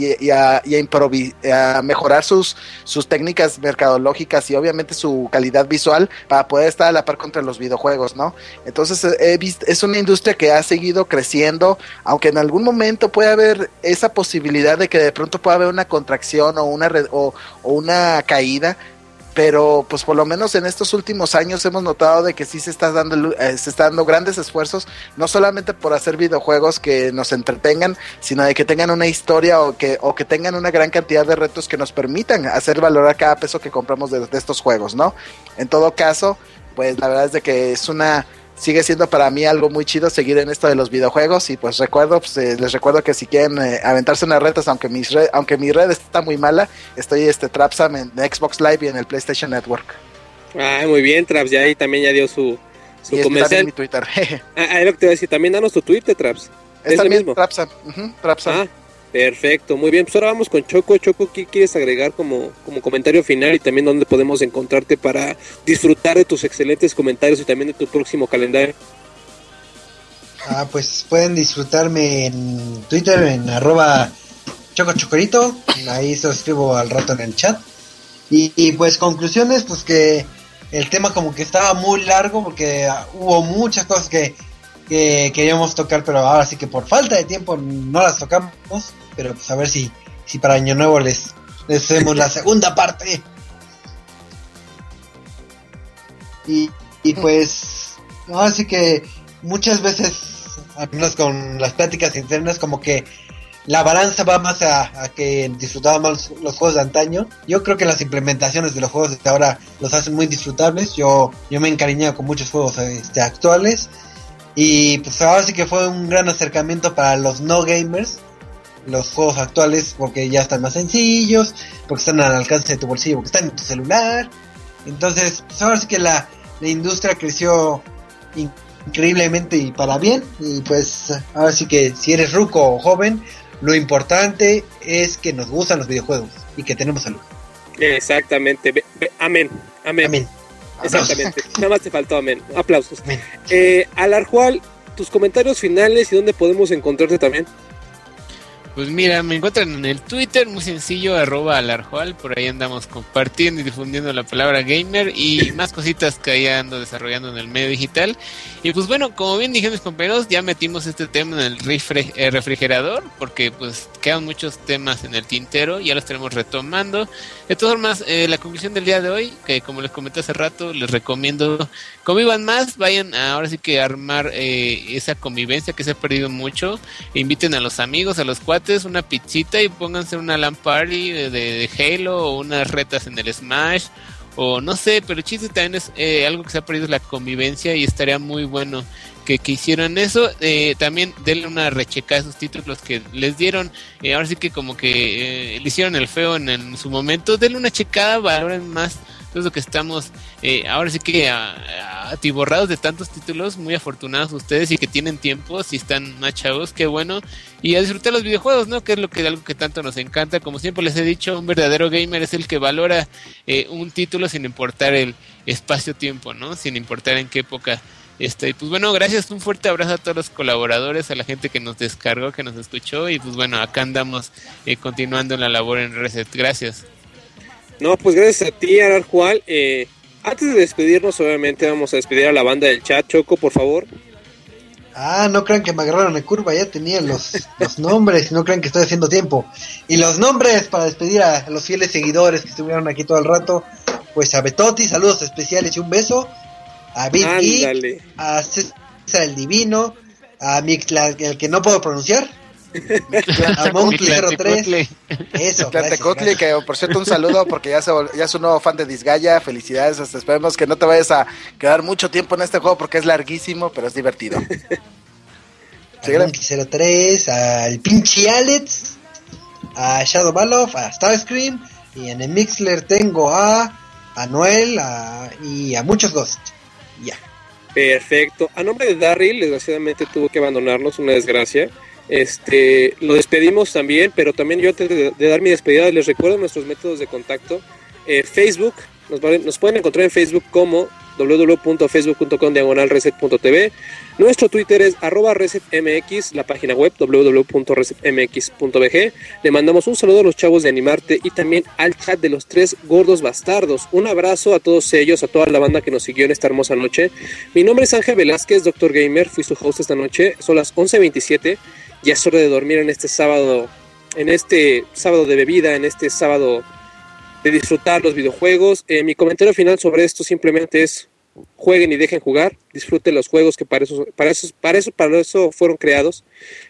Speaker 3: a mejorar sus sus técnicas mercadológicas y obviamente su calidad visual para poder estar a la par contra los videojuegos, ¿no? Entonces eh, he visto, es una industria que ha seguido creciendo, aunque en algún momento puede haber esa posibilidad de que de pronto pueda haber una contracción o una o, o una caída, pero pues por lo menos en estos últimos años hemos notado de que sí se está dando eh, se está dando grandes esfuerzos no solamente por hacer videojuegos que nos entretengan sino de que tengan una historia o que o que tengan una gran cantidad de retos que nos permitan hacer valorar cada peso que compramos de, de estos juegos no en todo caso pues la verdad es de que es una sigue siendo para mí algo muy chido seguir en esto de los videojuegos y pues recuerdo pues, eh, les recuerdo que si quieren eh, aventarse unas retas aunque mis red, aunque mi red está muy mala estoy este Trapsam en Xbox Live y en el PlayStation Network
Speaker 1: Ah, muy bien, Traps, ya ahí también ya dio su, su
Speaker 3: y
Speaker 1: comercial.
Speaker 3: mi Twitter
Speaker 1: Ah, ahí lo que te voy a decir, también danos tu Twitter, Traps.
Speaker 3: es, también
Speaker 1: mismo.
Speaker 3: Trapsam ujú, Trapsam.
Speaker 1: Ah, perfecto, muy bien. Pues ahora vamos con Choco. Choco, ¿qué quieres agregar como, como comentario final y también dónde podemos encontrarte para disfrutar de tus excelentes comentarios y también de tu próximo calendario?
Speaker 4: Ah, pues pueden disfrutarme en Twitter en arroba chocochocorito. Ahí escribo al rato en el chat. Y, pues conclusiones, pues que el tema como que estaba muy largo porque hubo muchas cosas que, que queríamos tocar, pero ahora sí que por falta de tiempo no las tocamos. Pero pues a ver si, si para Año Nuevo les, les hacemos la segunda parte. Y, y pues, así que muchas veces, al menos con las pláticas internas, como que la balanza va más a, a que disfrutábamos los, los juegos de antaño. Yo creo que las implementaciones de los juegos de ahora los hacen muy disfrutables. Yo, yo me he encariñado con muchos juegos este, actuales. Y pues ahora sí que fue un gran acercamiento para los no gamers. Los juegos actuales porque ya están más sencillos, porque están al alcance de tu bolsillo, porque están en tu celular. Entonces, pues ahora sí que la, la industria creció increíblemente y para bien. Y pues ahora sí que si eres ruco o joven, lo importante es que nos gustan los videojuegos y que tenemos salud.
Speaker 1: Exactamente. Amén. Amén.
Speaker 4: Amén.
Speaker 1: Exactamente. Nada más te faltó amén. Aplausos. Eh, Alarjual, tus comentarios finales y dónde podemos encontrarte también.
Speaker 6: Pues mira, me encuentran en el Twitter, muy sencillo, arroba alarjual, por ahí andamos compartiendo y difundiendo la palabra gamer y más cositas que ahí ando desarrollando en el medio digital. Y pues bueno, como bien dijeron mis compañeros, ya metimos este tema en el eh, refrigerador, porque pues quedan muchos temas en el tintero, ya los tenemos retomando. De todas formas, eh, la conclusión del día de hoy, que como les comenté hace rato, les recomiendo convivan más, vayan a, ahora sí que armar eh, esa convivencia que se ha perdido mucho inviten a los amigos, a los cuates, una pizzita y pónganse una LAN party de, Halo o unas retas en el Smash o no sé, pero chiste también es eh, algo que se ha perdido la convivencia y estaría muy bueno que, que hicieran eso. Eh, también denle una recheca a esos títulos que les dieron. eh, ahora sí que como que eh, le hicieron el feo en, en su momento. Denle una checada, valoren más lo que estamos eh, ahora sí que atiborrados de tantos títulos, muy afortunados ustedes y que tienen tiempo, si están más chavos, qué bueno, y a disfrutar los videojuegos, ¿no? Que es lo que algo que tanto nos encanta, como siempre les he dicho, un verdadero gamer es el que valora eh, un título sin importar el espacio-tiempo, ¿no? Sin importar en qué época está. Y pues bueno, gracias, un fuerte abrazo a todos los colaboradores, a la gente que nos descargó, que nos escuchó, y pues bueno, acá andamos eh, continuando la labor en Reset. Gracias.
Speaker 1: No, pues gracias a ti, Alarjual. Eh, antes de despedirnos, obviamente vamos a despedir a la banda del chat. Choco, por favor.
Speaker 4: Ah, no crean que me agarraron en curva, ya tenía los, los nombres, no crean que estoy haciendo tiempo. Y los nombres para despedir a los fieles seguidores que estuvieron aquí todo el rato, pues a Betoti, saludos especiales y un beso. A Big Geek, a César el Divino, a Mixla, el que no puedo pronunciar, 03, eso. gracias.
Speaker 3: que por cierto un saludo porque ya, se, ya es un nuevo fan de Disgaea, felicidades, hasta esperemos que no te vayas a quedar mucho tiempo en este juego porque es larguísimo, pero es divertido.
Speaker 4: a Monkey 03, al pinche Alex, a Shadow Baloff, a Starscream, y en el Mixler tengo a, a Noel a- y a muchos Ghosts. Ya.
Speaker 1: Perfecto. A nombre de Darryl, desgraciadamente tuvo que abandonarnos, una desgracia. Este, lo despedimos también, pero también yo antes de, dar mi despedida les recuerdo nuestros métodos de contacto. Eh, Facebook, nos, nos pueden encontrar en Facebook como www.facebook.com diagonal reset.tv. Nuestro Twitter es arroba resetmx, la página web www.resetmx.bg. Le mandamos un saludo a los chavos de Animarte y también al chat de los tres gordos bastardos. Un abrazo a todos ellos, a toda la banda que nos siguió en esta hermosa noche. Mi nombre es Ángel Velázquez, Doctor Gamer, fui su host esta noche. Son las 11.27, ya es hora de dormir en este sábado, en este sábado de bebida, en este sábado de disfrutar los videojuegos. Eh, mi comentario final sobre esto simplemente es jueguen y dejen jugar, disfruten los juegos que para eso, para eso, para eso, para eso fueron creados,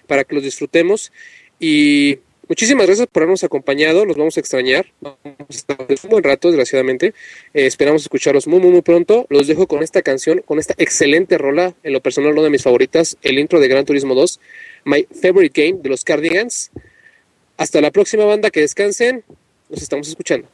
Speaker 1: para que los disfrutemos. Y muchísimas gracias por habernos acompañado, los vamos a extrañar, vamos a estar un buen rato, desgraciadamente. Eh, esperamos escucharlos muy, muy, muy pronto. Los dejo con esta canción, con esta excelente rola, en lo personal una de mis favoritas, el intro de Gran Turismo 2, My Favorite Game de los Cardigans. Hasta la próxima banda, que descansen, nos estamos escuchando.